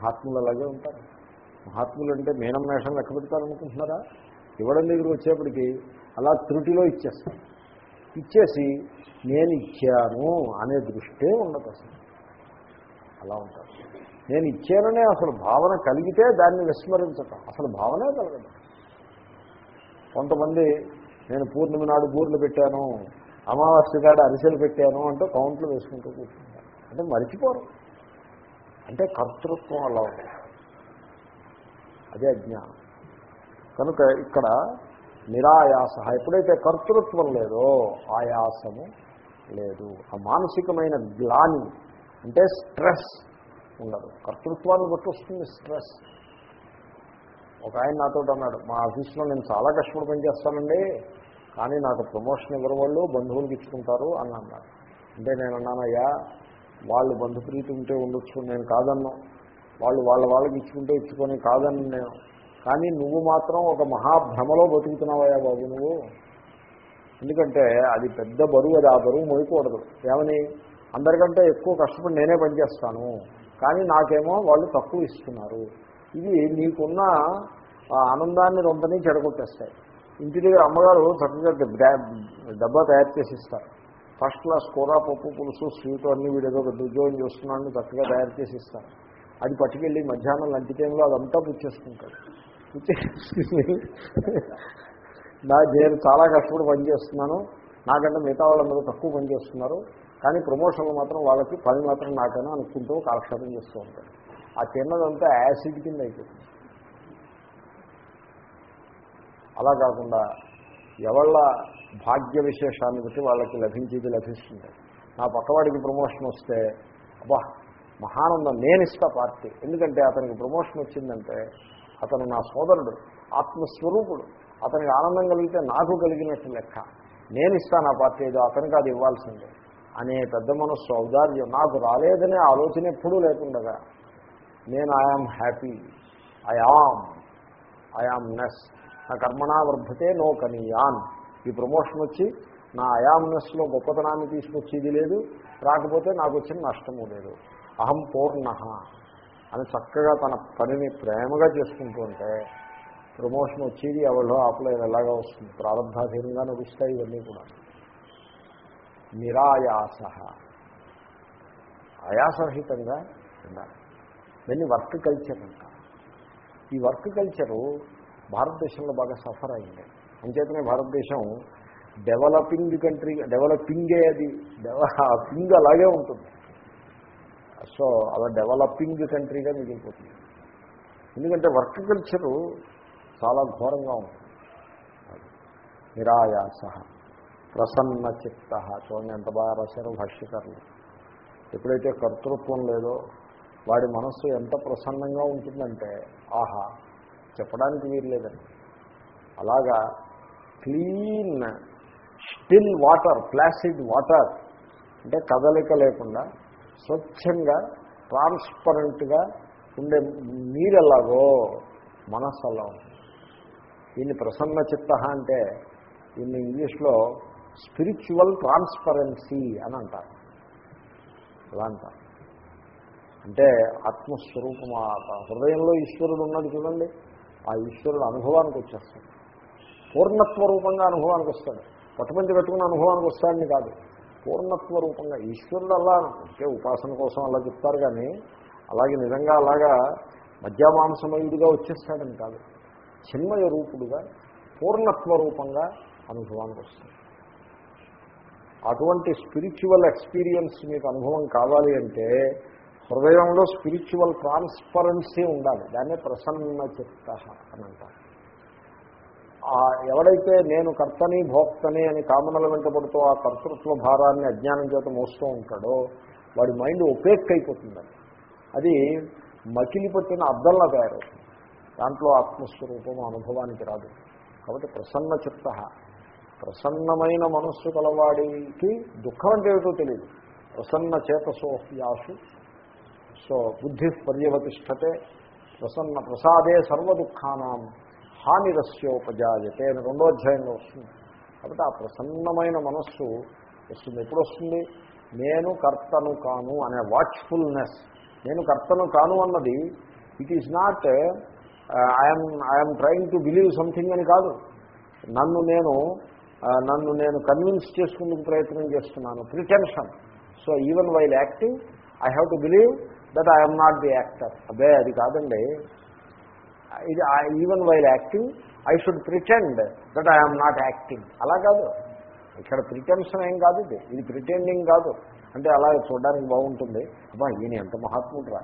మహాత్ములు అలాగే ఉంటారు. మహాత్ములు అంటే మేనం మేషం లెక్క పెడతారనుకుంటున్నారా? ఇవ్వడం దగ్గర వచ్చేప్పటికి అలా త్రుటిలో ఇచ్చేస్తారు. ఇచ్చేసి నేను ఇచ్చాను అనే దృష్టే ఉండదు అసలు అలా ఉంటారు. నేను ఇచ్చాననే అసలు భావన కలిగితే దాన్ని విస్మరించటం. అసలు భావనే కలగదు. కొంతమంది నేను పూర్ణిమ నాడు బూర్లు పెట్టాను అమావాస్య కాడ అరిసెలు పెట్టాను అంటూ కౌంట్లు వేసుకుంటూ కూర్చుంటారు. అంటే మరిచిపోరు. అంటే కర్తృత్వం అలా ఉంది. అదే అజ్ఞానం. కనుక ఇక్కడ నిరాయాస ఎప్పుడైతే కర్తృత్వం లేదో ఆయాసము లేదు. ఆ మానసికమైన గ్లాని అంటే స్ట్రెస్ ఉండదు. కర్తృత్వాన్ని బట్టి వస్తుంది స్ట్రెస్. ఒక ఆయన నాతో అన్నాడు మా ఆఫీస్లో నేను చాలా కష్టపడి పనిచేస్తానండి కానీ నాకు ప్రమోషన్ ఇవ్వరు వాళ్ళు బంధువులకు ఇచ్చుకుంటారు అని అన్నాడు. అంటే నేను అన్నానయ్యా వాళ్ళు బంధుప్రీతి ఉంటే ఉండొచ్చు నేను కాదన్నా వాళ్ళు వాళ్ళ వాళ్ళకి ఇచ్చుకుంటే ఇచ్చుకొని కాదని నేను. కానీ నువ్వు మాత్రం ఒక మహాభ్రమలో బతుకుతున్నావయ్యా బాబు నువ్వు. ఎందుకంటే అది పెద్ద బరువు అది ఆ బరువు మోయకూడదు. ఏమని? అందరికంటే ఎక్కువ కష్టపడి నేనే పనిచేస్తాను. కానీ నాకేమో వాళ్ళు తక్కువ ఇస్తున్నారు. ఇది నీకున్న ఆనందాన్ని రొంతని చెడగొట్టేస్తాయి. ఇంటి దగ్గర అమ్మగారు చక్కగా డబ్బా తయారు చేసి ఇస్తారు. ఫస్ట్ క్లాస్ కూర పప్పు పులుసు స్వీట్ అన్ని వీడేదో పెద్ద ఉద్యోగం చేస్తున్నాడని చక్కగా తయారు చేసి ఇస్తారు అది పట్టుకెళ్ళి మధ్యాహ్నం లంచ్ టైంలో అదంతా పుచ్చేసుకుంటాడు. పుచ్చేసుకుని నా నేను చాలా కష్టపడి పనిచేస్తున్నాను. నాకంటే మిగతా వాళ్ళందరూ తక్కువ పనిచేస్తున్నారు. కానీ ప్రమోషన్లు మాత్రం వాళ్ళకి పని మాత్రం నాకైనా అనుకుంటూ కాలక్షేపం చేస్తూ ఉంటాడు. ఆ తిన్నదంతా యాసిడ్ కింద అయిపోతుంది. అలా కాకుండా ఎవళ్ళ భాగ్య విశేషాన్ని బట్టి వాళ్ళకి లభించేది లభిస్తుంది. నా పక్కవాడికి ప్రమోషన్ వస్తే అబ్బా మహానందం నేను ఇస్తా పార్టీ. ఎందుకంటే అతనికి ప్రమోషన్ వచ్చిందంటే అతను నా సోదరుడు ఆత్మస్వరూపుడు. అతనికి ఆనందం కలిగితే నాకు కలిగినట్టు లెక్క. నేను ఇస్తాను ఆ పార్టీ ఏదో అతనికి అది ఇవ్వాల్సిందే. అనే పెద్ద మనస్సు ఔదార్యం నాకు రాలేదనే ఆలోచన ఎప్పుడూ లేకుండగా నేను I am happy I am I am ness నా కర్మణా వర్ధతే నో కనీయాన్ ఈ ప్రమోషన్ వచ్చి నా అయామ్నెస్లో గొప్పతనాన్ని తీసుకొచ్చేది లేదు రాకపోతే నాకు వచ్చిన నష్టము లేదు. అహం పూర్ణ అని చక్కగా తన పనిని ప్రేమగా చేసుకుంటూ ఉంటే ప్రమోషన్ వచ్చేది ఎవరిలో ఆపలేదు ఎలాగా వస్తుంది? ప్రారంభాధీనంగా నడుస్తాయి ఇవన్నీ కూడా. నిరాయాస. ఆయాసరహితంగా ఉండాలి. దాన్ని వర్క్ కల్చర్ అంటారు. ఈ వర్క్ కల్చరు భారతదేశంలో బాగా సఫర్ అయింది. అంచేతనే భారతదేశం డెవలపింగ్ కంట్రీ డెవలపింగే అది పింగ్ అలాగే ఉంటుంది. సో అలా డెవలపింగ్ కంట్రీగా మిగిలిపోతుంది. ఎందుకంటే వర్క్ కల్చరు చాలా ఘోరంగా ఉంటుంది. నిరాయాస ప్రసన్న చిత్త చూడండి ఎంత బాగా రాశారో భాష్యకారులు. ఎప్పుడైతే కర్తృత్వం లేదో వాడి మనస్సు ఎంత ప్రసన్నంగా ఉంటుందంటే ఆహా చెప్పడానికి వీరు లేదండి అలాగా clean still water placid water అంటే కదలిక లేకుండా స్వచ్ఛంగా ట్రాన్స్పరెంట్గా ఉండే నీరు ఎలాగో మనస్సు అలా ఉంటుంది దీన్ని ప్రసన్న చిత్త అంటే దీన్ని ఇంగ్లీష్లో స్పిరిచువల్ ట్రాన్స్పరెన్సీ అని అంటారు. ఎలా అంటారు? అంటే ఆత్మస్వరూపం హృదయంలో ఈశ్వరుడు ఉన్నాడు చూడండి. ఆ ఈశ్వరుడు అనుభవానికి వచ్చేస్తాడు. పూర్ణత్వ రూపంగా అనుభవానికి వస్తాడు. పట్టుపంచి కట్టుకున్న అనుభవానికి వస్తాడని కాదు. పూర్ణత్వ రూపంగా ఈశ్వరుడు అలా అంటే ఉపాసన కోసం అలా చెప్తారు కానీ అలాగే నిజంగా అలాగా మధ్యమాంసమయుడిగా వచ్చేస్తాడని కాదు. చిన్మయ రూపుడుగా పూర్ణత్వ రూపంగా అనుభవానికి వస్తాడు. అటువంటి స్పిరిచువల్ ఎక్స్పీరియన్స్ మీకు అనుభవం కావాలి అంటే హృదయంలో స్పిరిచువల్ ట్రాన్స్పరెన్సీ ఉండాలి. దాన్నే ప్రసన్న చిత్త అని అంటారు. ఎవడైతే నేను కర్తని భోక్తని అని కామనల వెంటబడుతూ ఆ కర్తృత్వ భారాన్ని అజ్ఞానం చేత మోస్తూ ఉంటాడో వాడి మైండ్ ఒపేక్ అయిపోతుంది అది మకిలి పట్టిన అద్దంలా తయారవుతుంది. దాంట్లో ఆత్మస్వరూపం అనుభవానికి రాదు. కాబట్టి ప్రసన్న చిత్త ప్రసన్నమైన మనస్సు కలవాడికి దుఃఖం అంటే ఏమిటో తెలియదు ప్రసన్న చేతసోహ్యాసు సో బుద్ధి పర్యవతిష్టతే ప్రసన్న ప్రసాదే సర్వదుఃఖానాం హానిరస్యోపజాయతే అని రెండో అధ్యాయంలో వస్తుంది. కాబట్టి ఆ ప్రసన్నమైన మనస్సు వస్తుంది. ఎప్పుడు వస్తుంది? నేను కర్తను కాను అనే వాచ్ఫుల్నెస్ నేను కర్తను కాను అన్నది it is not I'm I'm trying to believe something అని కాదు. నన్ను నేను uh, నన్ను నేను కన్విన్స్ చేసుకునే ప్రయత్నం చేస్తున్నాను. Pretension so even while acting I have to believe that I'm not the actor అదే అది కాదండి. ఇది even while acting I should pretend that I'm not acting అలా కాదు. ఇక్కడ ప్రిటెన్షన్ ఏం కాదు ఇది. ఇది ప్రిటెండింగ్ కాదు. అంటే అలా చూడడానికి బాగుంటుంది. అబ్బా ఈయన ఎంత మహాత్ముడురా.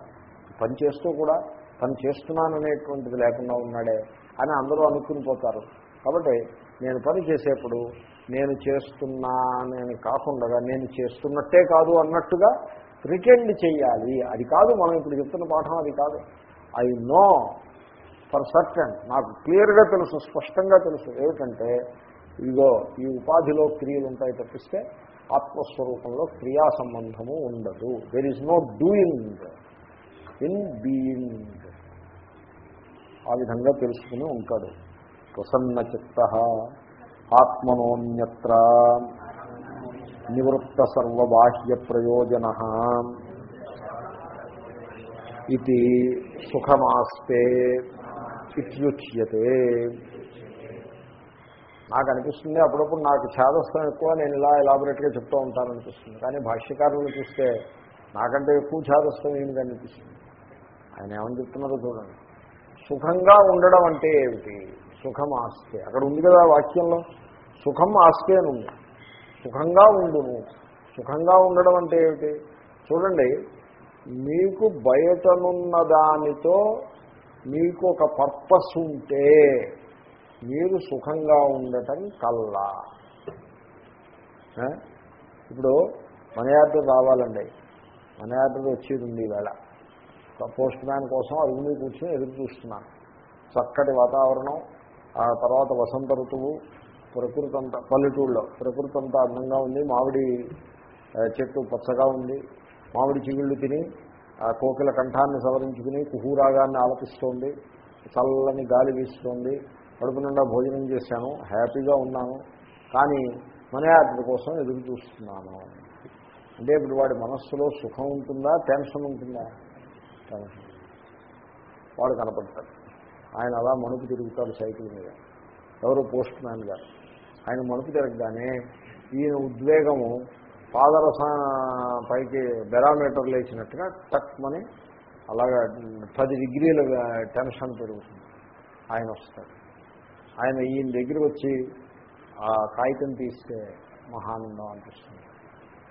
పని చేస్తూ కూడా పని చేస్తున్నాననేటువంటిది లేకుండా ఉన్నాడే అని అందరూ అనుకుని పోతారు. కాబట్టి నేను పని చేసేప్పుడు నేను చేస్తున్నానని కాకుండా నేను చేస్తున్నట్టే కాదు అన్నట్టుగా ప్రిటెండ్ చేయాలి. అది కాదు మనం ఇప్పుడు చెప్తున్న పాఠం అది కాదు. ఐ నో ఫర్ సర్టన్ నాకు క్లియర్గా తెలుసు స్పష్టంగా తెలుసు. ఏమిటంటే ఇదిగో ఈ ఉపాధిలో క్రియలు ఉంటాయి తప్పిస్తే ఆత్మస్వరూపంలో క్రియా సంబంధము ఉండదు. There is no doing in being ఆ విధంగా తెలుసుకుని ఉంటాడు. ప్రసన్న చిత్త ఆత్మనోన్యత్ర. నివృత్త సర్వబాహ్య ప్రయోజన ఇది సుఖమాస్తే ఇత్యుచ్యతే నాకు అనిపిస్తుంది అప్పుడప్పుడు నాకు ఛాదస్థం ఎక్కువ నేను ఇలా ఎలాబొరేట్గా చెప్తూ ఉంటాను అనిపిస్తుంది కానీ భాష్యకారులను చూస్తే నాకంటే ఎక్కువ ఛాదస్థం ఏమిటి అనిపిస్తుంది? ఆయన ఏమని చెప్తున్నారో చూడండి. సుఖంగా ఉండడం అంటే ఏమిటి? సుఖం ఆస్తే. అక్కడ ఉంది కదా వాక్యంలో. సుఖం ఆస్తే అని ఉంది. సుఖంగా ఉండును. సుఖంగా ఉండడం అంటే ఏమిటి? చూడండి మీకు బయటనున్న దానితో మీకు ఒక పర్పస్ ఉంటే మీరు సుఖంగా ఉండటం కల్లా. ఇప్పుడు మన యాత్ర రావాలండి. మన యాత్ర వచ్చేది ఉంది ఈవేళ. పోస్ట్ మ్యాన్ కోసం అరుగుని కూర్చొని ఎదురు చూస్తున్నాను. చక్కటి వాతావరణం ఆ తర్వాత వసంత ఋతువు ప్రకృతి అంతా పల్లెటూళ్ళలో ప్రకృతి అంతా అందంగా ఉంది. మామిడి చెట్టు పచ్చగా ఉంది. మామిడి చిగుళ్ళు తిని ఆ కోకిల కంఠాన్ని సవరించుకుని కుహూరాగాన్ని ఆలపిస్తోంది. చల్లని గాలి వీస్తోంది. కడుపు నిండా భోజనం చేశాను. హ్యాపీగా ఉన్నాను. కానీ మనయాత్ర కోసం ఎదురు చూస్తున్నాను. అంటే ఇప్పుడు వాడి మనస్సులో సుఖం ఉంటుందా టెన్షన్ ఉంటుందా? టెన్షన్. వాడు కనపడతాడు. ఆయన అలా మణుపు తిరుగుతాడు సైకిల్ మీద. ఎవరు పోస్ట్ మ్యాన్ గారు. ఆయన మలుపు తిరగగానే ఈయన ఉద్వేగము పాదరస పైకి బెరామీటర్ లేచినట్టుగా టక్మని అలాగా పది డిగ్రీల టెన్షన్ పెరుగుతుంది. ఆయన వస్తాడు. ఆయన ఈయన దగ్గర వచ్చి ఆ కాగితం తీస్తే మహానందం అనిపిస్తుంది.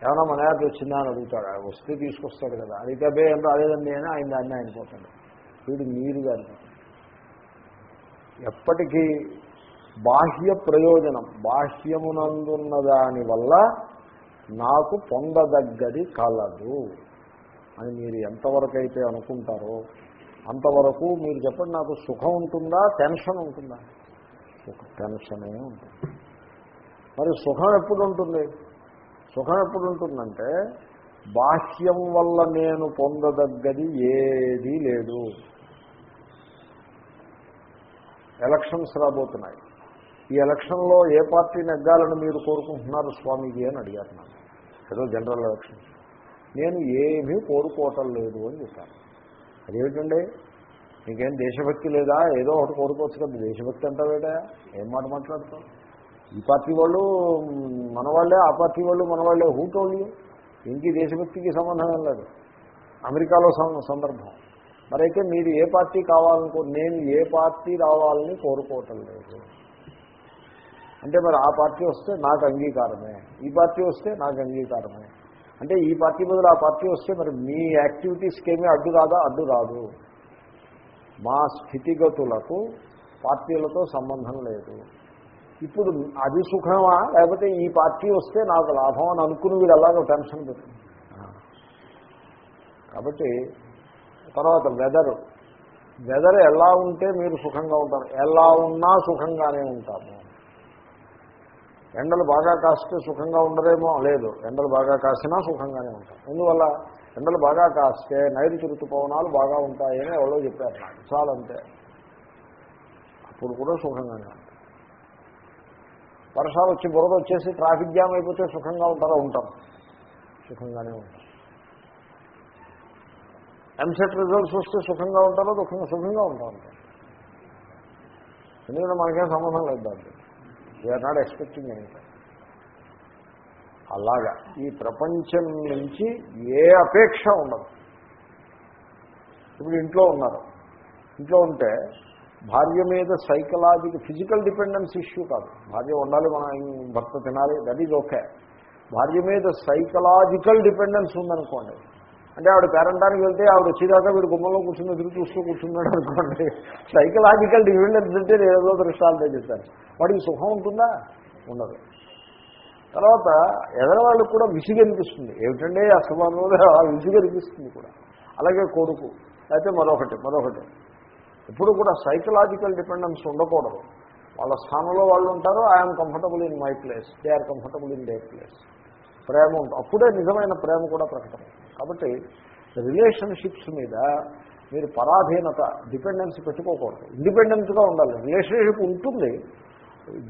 ఏమైనా మన యాత్ర వచ్చిందా అని అడుగుతాడు. వస్తే తీసుకొస్తాడు కదా. అడిగితే అబ్బే ఏం రాలేదండి అని ఆయన దాన్ని ఆయన పోతాడు. వీడు మీరుగా ఎప్పటికీ బాహ్య ప్రయోజనం బాహ్యమునందున్న దాని వల్ల నాకు పొందదగ్గది కలదు. అని మీరు ఎంతవరకు అయితే అనుకుంటారో అంతవరకు మీరు చెప్పండి నాకు సుఖం ఉంటుందా టెన్షన్ ఉంటుందా? ఒక టెన్షనే ఉంటుంది. మరి సుఖం ఎప్పుడు ఉంటుంది సుఖం ఎప్పుడు ఉంటుందంటే బాహ్యం వల్ల నేను పొందదగ్గది ఏదీ లేదు. ఎలక్షన్స్ రాబోతున్నాయి. ఈ ఎలక్షన్లో ఏ పార్టీ నెగ్గాలని మీరు కోరుకుంటున్నారు స్వామీజీ అని అడిగారు నాకు ఏదో జనరల్ ఎలక్షన్. నేను ఏమీ కోరుకోవటం లేదు అని చెప్పాను అదేమిటండి? నీకేం దేశభక్తి లేదా? ఏదో ఒకటి కోరుకోవచ్చు కదా. దేశభక్తి అంటావేటా ఏం మాట మాట్లాడతావు? ఈ పార్టీ వాళ్ళు మన వాళ్ళే ఆ పార్టీ వాళ్ళు మనవాళ్ళే హూటోళ్ళు ఇంక దేశభక్తికి సంబంధం ఏం లేదు. అమెరికాలో సందర్భం. మరైతే మీరు ఏ పార్టీ కావాలనుకో నేను ఏ పార్టీ రావాలని కోరుకోవటం లేదు. అంటే మరి ఆ పార్టీ వస్తే నాకు అంగీకారమే. ఈ పార్టీ వస్తే నాకు అంగీకారమే. అంటే ఈ పార్టీ బదులు ఆ పార్టీ వస్తే మరి మీ యాక్టివిటీస్కి ఏమీ అడ్డు రాదా? అడ్డు రాదు. మా స్థితిగతులకు పార్టీలతో సంబంధం లేదు. ఇప్పుడు అది సుఖమా? లేకపోతే ఈ పార్టీ వస్తే నాకు లాభం అని అనుకుని వీడు అలాగ టెన్షన్ పెట్టింది కాబట్టి తర్వాత వెదర్. వెదర్ ఎలా ఉంటే మీరు సుఖంగా ఉంటారు? ఎలా ఉన్నా సుఖంగానే ఉంటాము. ఎండలు బాగా కాస్తే సుఖంగా ఉండరేమో? లేదు. ఎండలు బాగా కాసినా సుఖంగానే ఉంటాం ఎందువల్ల? ఎండలు బాగా కాస్తే నైరుతి ఋతుపవనాలు బాగా ఉంటాయని ఎవరో చెప్పారు. నాకు చాలంతే. అప్పుడు కూడా సుఖంగానే ఉంటాం వర్షాలు వచ్చి బురద వచ్చేసి ట్రాఫిక్ జామ్ అయిపోతే సుఖంగా ఉంటారా? ఉంటాం. సుఖంగానే ఉంటాం. ఎంసెట్ రిజల్ట్స్ వస్తే సుఖంగా ఉంటారో? దుఃఖంగా సుఖంగా ఉంటా. ఉంటారు ఎందుకంటే మనకేం సంబంధం లేదు దాంట్లో వీఆర్ నాట్ ఎక్స్పెక్టింగ్ ఎనీథింగ్ అలాగా. ఈ ప్రపంచం నుంచి ఏ అపేక్ష ఉండదు. ఇప్పుడు ఇంట్లో ఉన్నారు. ఇంట్లో ఉంటే భార్య మీద సైకలాజికల్ ఫిజికల్ డిపెండెన్స్ ఇష్యూ కాదు. భార్య ఉండాలి మన భర్త తినాలి దట్ ఈజ్ ఓకే భార్య మీద సైకలాజికల్ డిపెండెన్స్ ఉందనుకోండి అంటే ఆవిడ పేరంటానికి వెళ్తే ఆవిడ వచ్చేదాకా వీడు గుమ్మంలో కూర్చుని ఎదురు చూస్తూ కూర్చున్నాడు అనుకోండి. సైకలాజికల్ డిపెండెన్స్ అంటే నేను ఏదో దృష్టాలతో చెప్తాను వాడికి సుఖం ఉంటుందా? ఉండదు. తర్వాత ఎదరవాళ్ళకి కూడా విసిగనిపిస్తుంది. ఏమిటంటే అసమానంలో ఆ కూడా. అలాగే కొడుకు అయితే మరొకటి మరొకటి. ఎప్పుడు కూడా సైకలాజికల్ డిపెండెన్స్ ఉండకూడదు. వాళ్ళ స్థానంలో వాళ్ళు ఉంటారు. I'm comfortable in my place they are comfortable in they place ప్రేమ ఉంటుంది అప్పుడే నిజమైన ప్రేమ కూడా ప్రకటన కాబట్టి రిలేషన్షిప్స్ మీద మీరు పరాధీనత డిపెండెన్స్ పెట్టుకోకూడదు. ఇండిపెండెన్స్గా ఉండాలి. రిలేషన్షిప్ ఉంటుంది.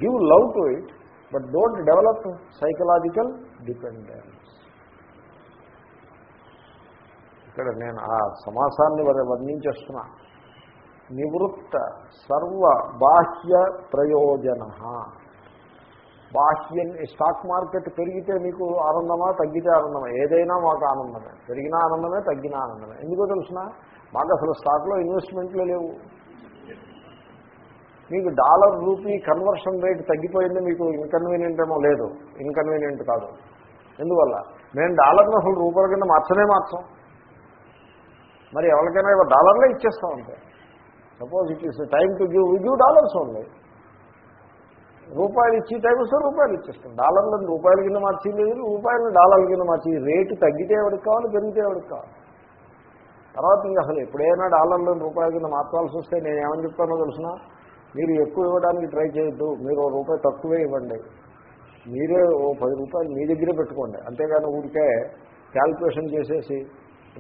Give love to it but don't develop psychological dependence. ఇక్కడ నేను ఆ సమాసాన్ని వర్ణించేస్తున్నా. నివృత్త సర్వ బాహ్య ప్రయోజన బాహ్యం స్టాక్ మార్కెట్ పెరిగితే మీకు ఆనందమా తగ్గితే ఆనందమా? ఏదైనా మాకు ఆనందమే. పెరిగినా ఆనందమే తగ్గినా ఆనందమే. ఎందుకో తెలుసిన? మాకు అసలు స్టాక్లో ఇన్వెస్ట్మెంట్లే లేవు. మీకు డాలర్ రూపీ కన్వర్షన్ రేట్ తగ్గిపోయింది మీకు ఇన్కన్వీనియంట్ ఏమో లేదు. ఇన్కన్వీనియంట్ కాదు. ఎందువల్ల? మేము డాలర్ను అసలు రూపాయల కింద మార్చనే మార్చాం. మరి ఎవరికైనా డాలర్లే ఇచ్చేస్తాం అంతే suppose it is time to give give dollars ఉన్నాయి రూపాయలు ఇచ్చి టైం వస్తే రూపాయలు ఇచ్చేస్తాం డాలర్లను రూపాయల కింద మార్చింది రూపాయలను డాలర్ల కింద మార్చి రేటు తగ్గితే ఎవరికి కావాలి పెరిగితే ఎవరికి కావాలి? తర్వాత ఇంకా అసలు ఎప్పుడైనా డాలర్లను రూపాయల కింద మార్చాల్సి వస్తే నేను ఏమని చెప్తానో తెలిసిన? మీరు ఎక్కువ ఇవ్వడానికి ట్రై చేయొద్దు మీరు ఓ రూపాయి తక్కువే ఇవ్వండి. మీరే ఓ పది రూపాయలు మీ దగ్గరే పెట్టుకోండి. అంతేగాని ఊరికే క్యాల్కులేషన్ చేసేసి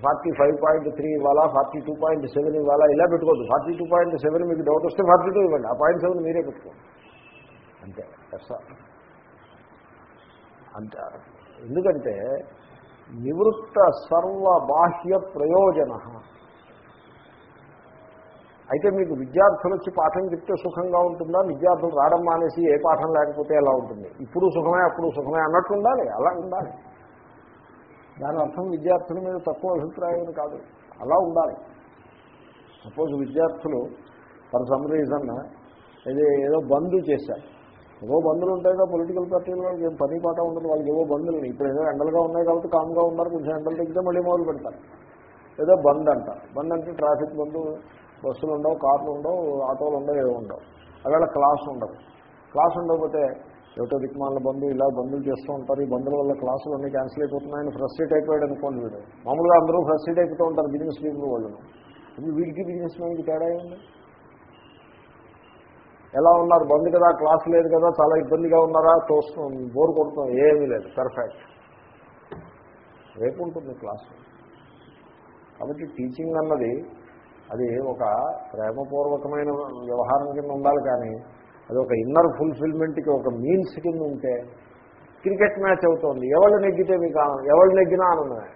ఫార్టీ ఫైవ్ పాయింట్ త్రీ ఇవ్వాలా ఫార్టీ టూ పాయింట్ సెవెన్ ఇవ్వాలా ఇలా పెట్టుకోవద్దు. ఫార్టీ టూ పాయింట్ సెవెన్ మీకు డౌట్ వస్తే ఫార్టీ టూ ఇవ్వండి. ఆ పాయింట్ సెవెన్ మీరే పెట్టుకోండి. అంతే దట్స్ అంతే ఎందుకంటే నివృత్త సర్వ బాహ్య ప్రయోజన. అయితే మీకు విద్యార్థులు వచ్చి పాఠం చెప్తే సుఖంగా ఉంటుందా? విద్యార్థులు రావడం మానేసి ఏ పాఠం లేకపోతే ఎలా ఉంటుంది? ఇప్పుడు సుఖమే అప్పుడు సుఖమే అన్నట్టు ఉండాలి అలా ఉండాలి. దాని అర్థం విద్యార్థుల మీద తక్కువ అభిప్రాయం కాదు అలా ఉండాలి. సపోజ్ విద్యార్థులు ఫర్ సమ్ రీజన్ ఇది ఏదో బంద్ చేశారు. ఏవో బంధులు ఉంటాయి కదా పొలిటికల్ పార్టీల వాళ్ళకి ఏం పని పాట ఉండదు వాళ్ళకి ఏవో బంధులు. ఇప్పుడు ఏదో ఎండలుగా ఉన్నాయి కాబట్టి కామ్గా ఉన్నారు కొంచెం ఎండలు తగ్గితే మళ్ళీ మొదలు పెడతారు. ఏదో బంద్ అంట. బంద్ అంటే ట్రాఫిక్ బంద్ బస్సులు ఉండవు కార్లు ఉండవు ఆటోలు ఉండవు ఏవో ఉండవు. అవేళ క్లాస్ ఉండదు. క్లాస్ ఉండకపోతే ఏటో దిక్మాల బంధువు ఇలా బంధువులు చేస్తూ ఉంటారు. ఈ బంధువుల వల్ల క్లాసులు అన్నీ క్యాన్సిల్ అయిపోతున్నాయని ఫ్రస్ట్రేట్ అయిపోయాడు అనుకోండి వీడు. మామూలుగా అందరూ ఫ్రస్ట్రేట్ అయిపోతూ ఉంటారు బిజినెస్ లీడర్ వాళ్ళను. వీడికి బిజినెస్ మ్యాన్కి తేడా ఉంది ఎలా ఉన్నారు? బంద్ కదా క్లాస్ లేదు కదా చాలా ఇబ్బందిగా ఉన్నారా? తోస్తు బోర్ కొడుతుంది. ఏమీ లేదు. పర్ఫెక్ట్ రేపు ఉంటుంది క్లాస్. కాబట్టి టీచింగ్ అన్నది అది ఒక ప్రేమపూర్వకమైన వ్యవహారం కింద ఉండాలి కానీ అది ఒక ఇన్నర్ ఫుల్ఫిల్మెంట్కి ఒక మీన్స్ కింద ఉంటే క్రికెట్ మ్యాచ్ అవుతోంది. ఎవరు నెగ్గితే మీకు ఆనందం ఎవరు నెగ్గినా ఆనందమే.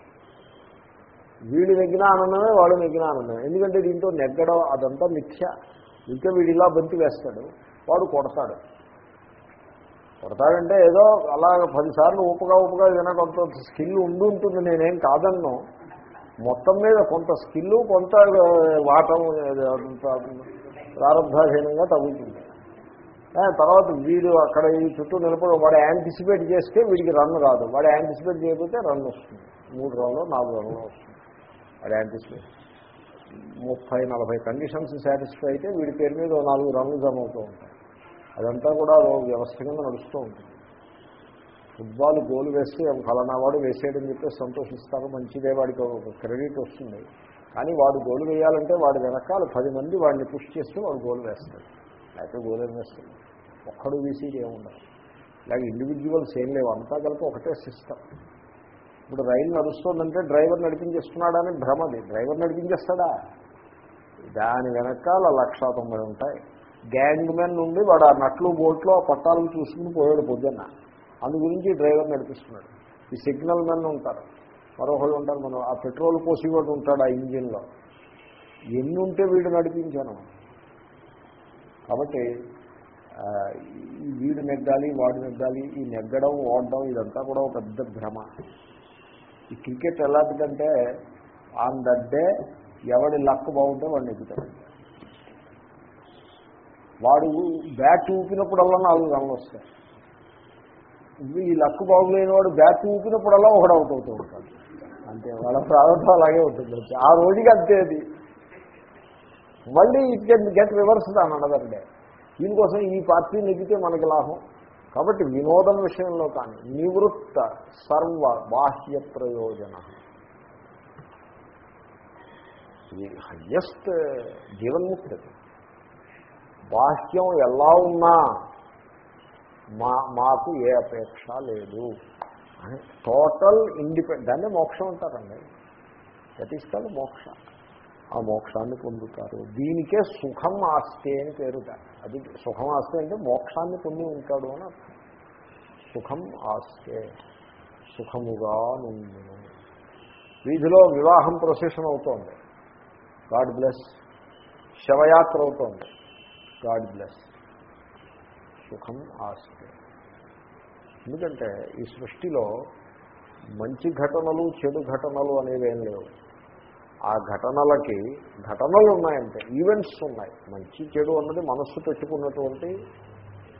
వీడు నెగ్గినా ఆనందమే వాడు నెగ్గినా ఆనందమే. ఎందుకంటే దీంతో నెగ్గడం అదంతా మిథ్య. ఇంకా వీడు ఇలా బంతి వేస్తాడు వాడు కొడతాడు. కొడతాడంటే ఏదో అలా పదిసార్లు ఊపగా ఊపగా ఏదైనా కొంత స్కిల్ ఉండి ఉంటుంది నేనేం కాదన్ను. మొత్తం మీద కొంత స్కిల్ కొంత వాటం అంత ప్రారంభాధీనంగా తగ్గుతుంది తర్వాత వీడు అక్కడ ఈ చుట్టూ నిలబడి వాడు యాంటిసిపేట్ చేస్తే వీడికి రన్ రాదు. వాడు యాంటిసిపేట్ చేయకపోతే రన్ వస్తుంది. మూడు రోజులు నాలుగు రోజులు వస్తుంది. వాడు యాంటిసిపేట్ ముప్పై నలభై కండిషన్స్ సాటిస్ఫై అయితే వీడి పేరు మీద నాలుగు రంగులు జమ అవుతూ ఉంటాయి. అదంతా కూడా వ్యవస్థ కింద నడుస్తూ ఉంటుంది. ఫుట్బాల్ గోల్ వేస్తే ఫలానా వాడు వేసేయడం చెప్పి సంతోషిస్తారు మంచిదే వాడికి ఒక క్రెడిట్ వస్తుంది. కానీ వాడు గోల్ వేయాలంటే వాడి వెనకాల పది మంది వాడిని పుష్ చేస్తే వాడు గోల్ వేస్తాడు. లేకపోతే గోల్ ఏం వేస్తాడు? ఒక్కడు వేసేది ఏముండదు ఇలాగ ఇండివిజువల్స్ ఏం లేవు అంతా కలిపి ఒకటే సిస్టమ్ ఇప్పుడు రైలు నడుస్తుందంటే డ్రైవర్ నడిపించేస్తున్నాడని భ్రమది డ్రైవర్ నడిపించేస్తాడా? దాని వెనకాల లక్ష తొంభై ఉంటాయి. గ్యాంగ్ మెన్ నుండి వాడు ఆ నట్లు బోట్లో ఆ పట్టాలను చూసుకుని పోయాడు పొద్దున్న. అందు గురించి డ్రైవర్ నడిపిస్తున్నాడు. ఈ సిగ్నల్ మెన్ ఉంటారు. మరొకళ్ళు ఉంటారు. మనం ఆ పెట్రోల్ పోసి కూడా ఉంటాడు ఆ ఇంజిన్లో. ఎన్ని ఉంటే వీడు నడిపించాను. కాబట్టి ఈ వీడు నెగ్గాలి వాడు నెగ్గాలి ఈ నెగ్గడం ఓడడం ఇదంతా కూడా ఒక పెద్ద భ్రమ. ఈ క్రికెట్ ఎలాంటిదంటే ఆన్ దట్ డే ఎవడి లక్ బాగుంటే వాడు ఎక్కుతాడు వాడు బ్యాట్ ఊపినప్పుడల్లా నాలుగు రన్లు వస్తాయి. ఈ లక్ బాగులేని వాడు బ్యాట్ ఊపినప్పుడల్లా ఒకడు అవుట్ అవుతూ ఉంటాడు. అంతే వాళ్ళ ప్రారంభం అలాగే ఉంటుంది. ఆ రోజుకి అంతే అది. మళ్ళీ ఇట్ కెన్ గెట్ రివర్స్ దాని అనదండి. దీనికోసం ఈ పార్టీ నెగ్గితే మనకి లాభం. కాబట్టి వినోదం విషయంలో కానీ నివృత్త సర్వ బాహ్య ప్రయోజన. ఇది హయ్యెస్ట్ జీవన్ముక్తి బాహ్యం ఎలా ఉన్నా మా మాకు ఏ అపేక్ష లేదు. అని టోటల్ ఇండిపెండెంట్ దాన్ని మోక్షం అంటారండి. దట్ ఈస్ కాదు మోక్ష. ఆ మోక్షాన్ని పొందుతారు. దీనికే సుఖం ఆస్తే అని పేరుట అది సుఖం ఆస్తే అంటే మోక్షాన్ని పొంది ఉంటాడు అని అర్థం. సుఖం ఆస్తే సుఖముగా నుండును. వీధిలో వివాహం ప్రొసెషన్ అవుతోంది. God bless. శవయాత్ర అవుతోంది. God bless. సుఖం ఆస్తే. ఎందుకంటే ఈ సృష్టిలో మంచి ఘటనలు చెడు ఘటనలు అనేవి ఏం లేవు. ఆ ఘటనలకి ఘటనలు ఉన్నాయంటే ఈవెంట్స్ ఉన్నాయి. మంచి చెడు అన్నది మనస్సు పెట్టుకున్నటువంటి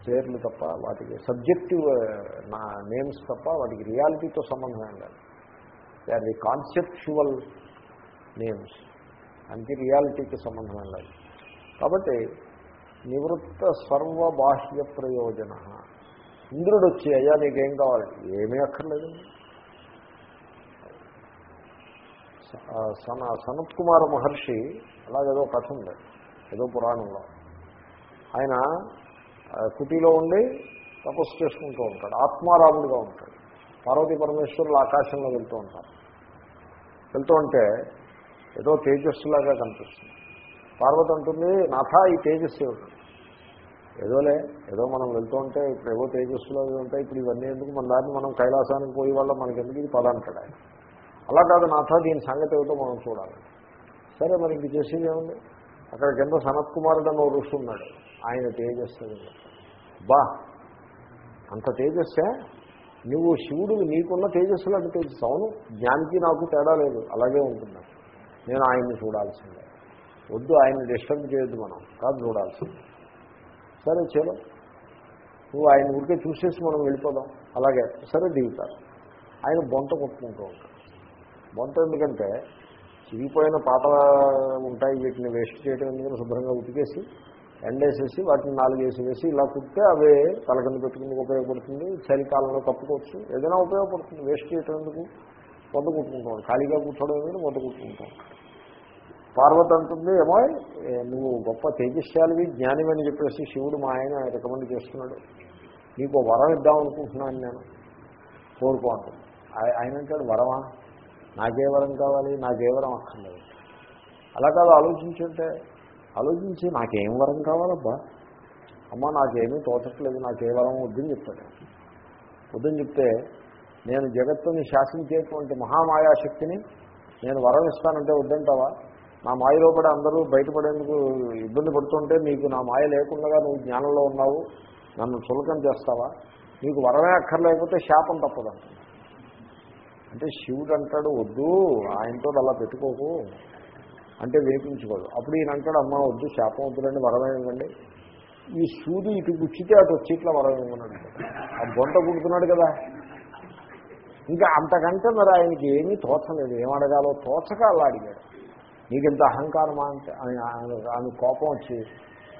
పేర్లు తప్ప వాటికి సబ్జెక్టివ్ uh, నా నేమ్స్ తప్ప వాటికి రియాలిటీతో సంబంధం లేదు. They are the conceptual names అంటే రియాలిటీకి సంబంధం లేదు. కాబట్టి నివృత్త సర్వ బాహ్య ప్రయోజన. ఇంద్రుడు వచ్చి అయ్యా నీకేం కావాలి? ఏమీ అక్కర్లేదు సన సనత్ కుమార మహర్షి అలాగేదో కథ ఉంది ఏదో పురాణంలో. ఆయన కుటీలో ఉండి తపస్సు చేసుకుంటూ ఉంటాడు ఆత్మారాముడిగా ఉంటాడు. పార్వతీ పరమేశ్వరులు ఆకాశంలో వెళ్తూ ఉంటారు. వెళ్తూ ఉంటే ఏదో తేజస్సులాగా కనిపిస్తుంది. పార్వతి అంటుంది నాథ ఈ తేజస్సు ఏమిటి? ఏదోలే ఏదో మనం వెళ్తూ ఉంటే ఇప్పుడు ఏవో తేజస్సులో ఉంటాయి ఇప్పుడు ఇవన్నీ ఎందుకు? మన దాన్ని మనం కైలాసానికి పోయి వల్ల మనకి ఎందుకు ఇది పదంటాడు ఆయన అలా కాదు నాథ దీని సంగతి ఏమిటో మనం చూడాలి. సరే మరి ఇంక చేసేది ఏముంది? అక్కడ కింద సనత్ కుమారుడు అని వస్తున్నాడు ఋషి ఉన్నాడు. ఆయన తేజస్సు బా అంత తేజస్సే? నువ్వు శివుడు నీకున్న తేజస్సులు అంత తేజస్సు. అవును జ్ఞానికి నాకు తేడా లేదు. అలాగే ఉంటుంది. నేను ఆయన్ని చూడాల్సిందే. వద్దు ఆయన్ని డిస్టర్బ్ చేయొద్దు మనం. కాదు చూడాల్సిందే. సరే చలో. నువ్వు ఆయన ఊరికే చూసేసి మనం వెళ్ళిపోదాం. అలాగే. సరే దిగుతారు. ఆయన బొంత కొట్టుకుంటూ ఉంటాడు. బొంత ఎందుకంటే చిరిగిపోయిన పాత ఉంటాయి వీటిని వేస్ట్ చేయడం ఎందుకంటే శుభ్రంగా ఉతికేసి ఎండేసేసి వాటిని నాలుగు వేసి వేసి ఇలా కుట్టే అవే తలకింద పెట్టుకుందుకు ఉపయోగపడుతుంది. చలికాలంలో కప్పుకోవచ్చు. ఏదైనా ఉపయోగపడుతుంది. వేస్ట్ చేయటం ఎందుకు? వంద కుట్టుకుంటాం. ఖాళీగా కూర్చోవడం ఎందుకు వంద కుట్టుకుంటాం. పార్వతి అంటుంది ఏమో నువ్వు గొప్ప తేజస్శాలివి జ్ఞానివని చెప్పేసి శివుడు మా ఆయన రికమెండ్ చేస్తున్నాడు. నీకు వరం ఇద్దామనుకుంటున్నాను నేను. కోరుకో అంటుంది. ఆయ- ఆయన అంటాడు వరమా? నాకే వరం కావాలి? నాకే వరం అక్కర్లేదు. అలా కాదు ఆలోచించుంటే ఆలోచించి నాకేం వరం కావాలబ్బా? అమ్మ నాకేమీ తోచట్లేదు నాకే వరం వద్దని చెప్తాడు. వద్దని చెప్తే నేను జగత్తుని శాసించేటువంటి మహామాయాశక్తిని నేను వరం ఇస్తానంటే వద్దంటావా? నా మాయలో కూడా అందరూ బయటపడేందుకు ఇబ్బంది పడుతుంటే నీకు నా మాయ లేకుండా నువ్వు జ్ఞానంలో ఉన్నావు నన్ను చులకం చేస్తావా? నీకు వరమే అక్కర్లేకపోతే శాపం తప్పదంట అంటే శివుడు అంటాడు వద్దు ఆయనతో అలా పెట్టుకోకు. అంటే వేపించుకోదు అప్పుడు ఈయన అంటాడు అమ్మ వద్దు శాపం వద్దులండి వరమే ఈ సూది ఇటు గుచ్చితే అటు వచ్చి ఇట్లా వరం ఆ బొంట కుడుతున్నాడు కదా. ఇంకా అంతకంటే మరి ఆయనకి ఏమీ తోచలేదు ఏమడగాలో తోచక అలా అడిగాడు. నీకింత అహంకారమా? అంటే ఆయన కోపం వచ్చి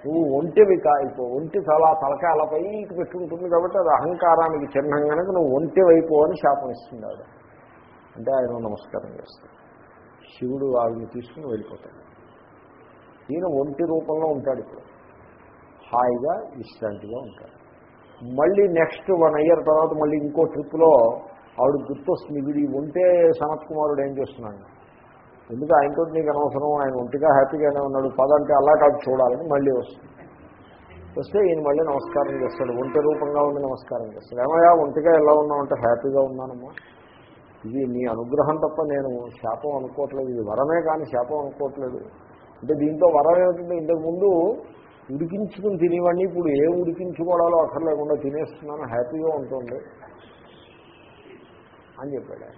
నువ్వు ఒంటివి కాయిపో ఒంటి చాలా తలకాయ అలా పైకి పెట్టుకుంటుంది కాబట్టి అది అహంకారానికి చిహ్నం కనుక నువ్వు ఒంటివైపో అని శాపం ఇస్తున్నాడు. అంటే ఆయన నమస్కారం చేస్తాడు శివుడు వాళ్ళని తీసుకుని వెళ్ళిపోతాడు. ఈయన ఒంటి రూపంలో ఉంటాడు ఇప్పుడు. హాయిగా విశ్రాంతిగా ఉంటాడు. మళ్ళీ నెక్స్ట్ వన్ ఇయర్ తర్వాత మళ్ళీ ఇంకో ట్రిప్లో ఆవిడ గుర్తొస్తుంది వీడి ఉంటే సనత్ కుమారుడు ఏం చేస్తున్నాడు? ఎందుకు ఆయనతో నీకు అనవసరం ఆయన ఒంటిగా హ్యాపీగానే ఉన్నాడు పద అంటే అలా కాదు చూడాలని మళ్ళీ వస్తుంది. వస్తే ఈయన మళ్ళీ నమస్కారం చేస్తాడు ఒంటి రూపంగా ఉండి నమస్కారం చేస్తాడు. ఏమయ్యా ఒంటిగా ఎలా ఉన్నామంటే హ్యాపీగా ఉన్నానమ్మా. ఇది నీ అనుగ్రహం తప్ప నేను శాపం అనుకోవట్లేదు. ఇది వరమే కానీ శాపం అనుకోవట్లేదు. అంటే దీంతో వరం ఏమిటంటే ఇంతకుముందు ఉడికించుకుని తినేవాడిని ఇప్పుడు ఏ ఉడికించుకోవడాలో అక్కర్ లేకుండా తినేస్తున్నాను హ్యాపీగా ఉంటుంది అని చెప్పాడు ఆయన.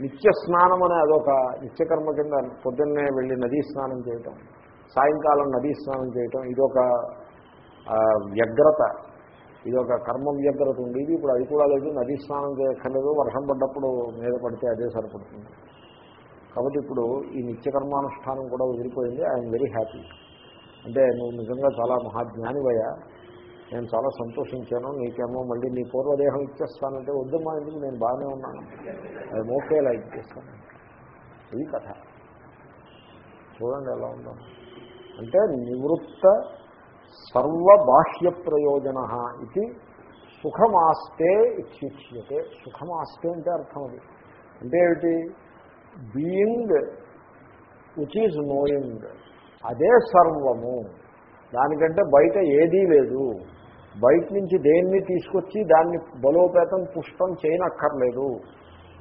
నిత్య స్నానం అనే అదొక నిత్యకర్మ కింద పొద్దున్నే వెళ్ళి నదీ స్నానం చేయటం సాయంకాలం నదీ స్నానం చేయటం ఇదొక వ్యగ్రత. ఇది ఒక కర్మ వ్యగ్రత ఉండేది. ఇప్పుడు అది కూడా లేదు. నదీ స్నానం చేయక్కర్లేదు. వర్షం పడ్డప్పుడు మీద పడితే అదే సరిపడుతుంది. కాబట్టి ఇప్పుడు ఈ నిత్యకర్మానుష్ఠానం కూడా వదిలిపోయింది. ఐఎమ్ వెరీ హ్యాపీ అంటే నువ్వు నిజంగా చాలా మహాజ్ఞానివయ్యా. నేను చాలా సంతోషించాను. నీకేమో మళ్ళీ నీ పూర్వదేహం ఇచ్చేస్తానంటే వద్దమ్మా ఎందుకు? నేను బాగానే ఉన్నాను. అది మోకేలా ఇచ్చేస్తాను ఇది కథ. చూడండి ఎలా ఉందో. అంటే నివృత్త సర్వబాహ్య ప్రయోజన ఇది సుఖమాస్తే ఇత్యుచ్యతే. సుఖమాస్తే అంటే అర్థం అది. అంటే ఏమిటి? బీయింగ్ విచ్ ఈజ్ నోయింగ్ అదే సర్వము. దానికంటే బయట ఏదీ లేదు. బయట నుంచి దేన్ని తీసుకొచ్చి దాన్ని బలోపేతం పుష్టం చేయనక్కర్లేదు.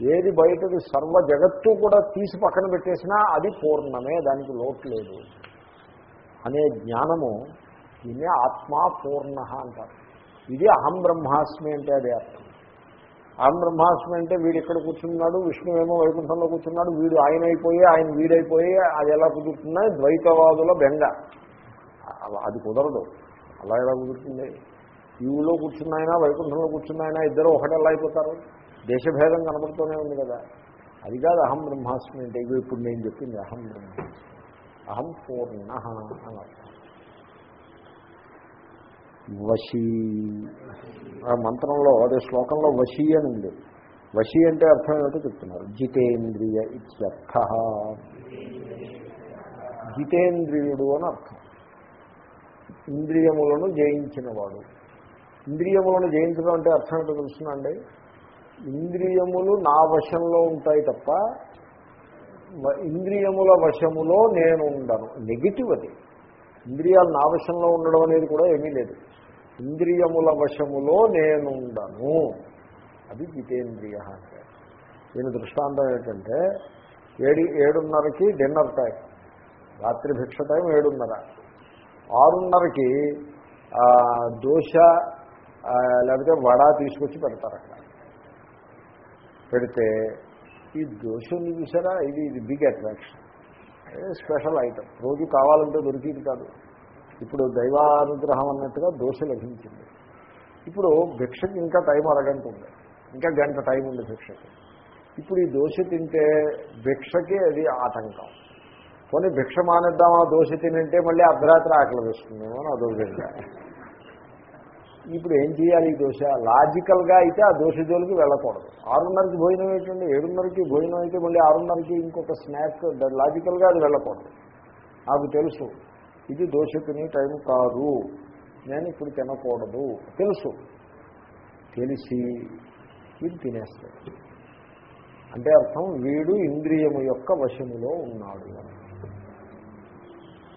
ఏది బయటది సర్వ జగత్తు కూడా తీసి పక్కన పెట్టేసినా అది పూర్ణమే దానికి లోటు లేదు. అనే జ్ఞానము దీన్నే ఆత్మా పూర్ణ అంటారు. ఇది అహం బ్రహ్మాస్మి అంటే అదే అర్థం. అహం బ్రహ్మాస్మి అంటే వీడు ఇక్కడ కూర్చున్నాడు ఏమో వైకుంఠంలో కూర్చున్నాడు వీడు ఆయన అయిపోయి ఆయన వీడైపోయి అది ఎలా కుదురుతున్నాయి ద్వైతవాదుల బెంగ. అలా- అది కుదరదు. అలా ఎలా కుదురుతుంది? ఈ ఊళ్ళో కూర్చున్నాయినా వైకుంఠంలో కూర్చున్నాయినా ఇద్దరు ఒకటెలా ఎలా అయిపోతారు? దేశభేదం కనబడుతూనే ఉంది కదా. అది కాదు అహం బ్రహ్మాస్మి అంటే ఇవి ఇప్పుడు నేను చెప్పింది అహం బ్రహ్మాస్మి. అహం పూర్ణ అని అర్థం. వశీ. ఆ మంత్రంలో అదే శ్లోకంలో వశీ అని ఉంది. వశీ అంటే అర్థం ఏమిటో చెప్తున్నారు. జితేంద్రియ ఇత్యర్థ. జితేంద్రియుడు అని అర్థం. ఇంద్రియములను జయించినవాడు. ఇంద్రియములను జయించడం అంటే అర్థం ఏంటో తెలుస్తుందండి ఇంద్రియములు నా వశంలో ఉంటాయి తప్ప ఇంద్రియముల వశములో నేను ఉండను. నెగిటివ్ అది. ఇంద్రియాలు నా వశంలో ఉండడం అనేది కూడా ఏమీ లేదు. ఇంద్రియముల వశములో నేనుండను. అది జితేంద్రియ అంటే. దీని దృష్టాంతం ఏంటంటే ఏడు ఏడున్నరకి డిన్నర్ టైం. రాత్రి భిక్ష టైం ఏడున్నర. ఆరున్నరకి దోశ లేకపోతే వడ తీసుకొచ్చి పెడతారు అక్కడ. పెడితే ఈ దోశ ఉంది చూసారా? ఇది ఇది బిగ్ అట్రాక్షన్ స్పెషల్ ఐటమ్ రోజు కావాలంటే దొరికింది కాదు. ఇప్పుడు దైవానుగ్రహం అన్నట్టుగా దోశ లభించింది. ఇప్పుడు భిక్షకి ఇంకా టైం అరగంట ఉంది. ఇంకా గంట టైం ఉంది భిక్షకి. ఇప్పుడు ఈ దోశ తింటే భిక్షకి అది ఆటంకం. పోనీ భిక్ష మానేద్దామా దోశ తినంటే మళ్ళీ అర్ధరాత్రి ఆకలి వేసుకుందామో అని అదొక ఇప్పుడు ఏం చేయాలి ఈ దోశ? లాజికల్గా అయితే ఆ దోశ జోలికి వెళ్ళకూడదు. ఆరున్నరకి భోజనం ఏంటండి? ఏడున్నరకి భోజనం అయితే మళ్ళీ ఆరున్నరకి ఇంకొక స్నాక్ లాజికల్గా అది వెళ్ళకూడదు. నాకు తెలుసు. ఇది దోషకుని టైం కాదు. నేను ఇప్పుడు తినకూడదు. తెలుసు. తెలిసి ఇది తినేస్తాడు. అంటే అర్థం వీడు ఇంద్రియము యొక్క వశములో ఉన్నాడు.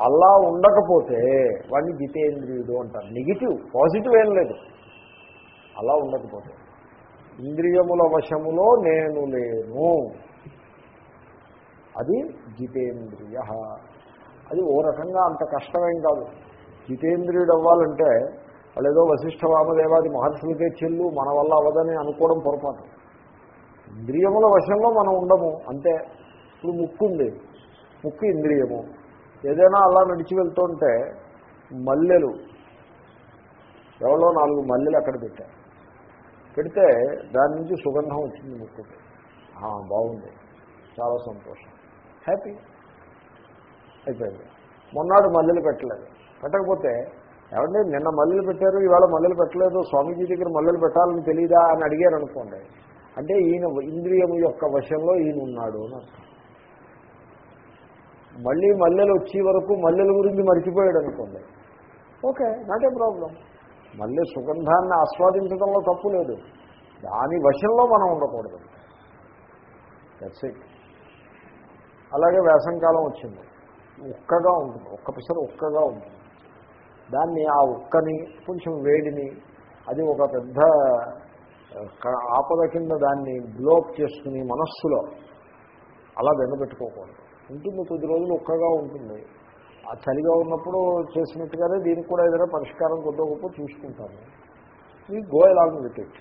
అలా ఉండకపోతే వాడిని జితేంద్రియుడు అంటారు. నెగిటివ్ పాజిటివ్ ఏం లేదు. అలా ఉండకపోతే. ఇంద్రియముల వశములో నేను లేను. అది జితేంద్రియ. అది ఓ రకంగా అంత కష్టమేం కాదు. జితేంద్రియుడు అవ్వాలంటే వాళ్ళు ఏదో వశిష్ఠ వామదేవాది మహర్షులకే చెల్లు మన వల్ల అవ్వదని అనుకోవడం పొరపాటు. ఇంద్రియముల వశంలో మనం ఉండము అంతే. ఇప్పుడు ముక్కు ఉంది. ముక్కు ఇంద్రియము. ఏదైనా అలా నడిచి వెళ్తుంటే మల్లెలు. ఎవరో నాలుగు మల్లెలు అక్కడ పెట్టారు. పెడితే దాని నుంచి సుగంధం వచ్చింది ముక్కు బాగుంది. చాలా సంతోషం. హ్యాపీ అయిపోయింది. మొన్నాడు మల్లెలు పెట్టలేదు. పెట్టకపోతే ఏమంటే నిన్న మల్లెలు పెట్టారు ఇవాళ మల్లెలు పెట్టలేదు స్వామీజీ దగ్గర మల్లెలు పెట్టాలని తెలియదా అని అడిగారు అనుకోండి. అంటే ఈయన ఇంద్రియము యొక్క వశంలో ఈయన ఉన్నాడు అని మళ్ళీ మల్లెలు వచ్చే వరకు మల్లెల గురించి మర్చిపోయాడు అనుకోండి. ఓకే నాటే ప్రాబ్లం మళ్ళీ సుగంధాన్ని ఆస్వాదించడంలో తప్పు లేదు. దాని వశంలో మనం ఉండకూడదు. దట్స్ ఇట్ అలాగే వేసంకాలం వచ్చింది. ఉక్కగా ఉంటుంది. ఒక్క పిసర ఉక్కగా ఉంటుంది. దాన్ని ఆ ఉక్కని కొంచెం వేడిని అది ఒక పెద్ద ఆపద కింద దాన్ని బ్లోక్ చేసుకుని మనస్సులో అలా వెనబెట్టుకోకూడదు. ఉంటుంది కొద్ది రోజులు ఒక్కగా ఉంటుంది. ఆ చలిగా ఉన్నప్పుడు చేసినట్టుగానే దీనికి కూడా ఏదైనా పరిష్కారం కొద్దో గొప్ప చూసుకుంటాము. ఈ go along with it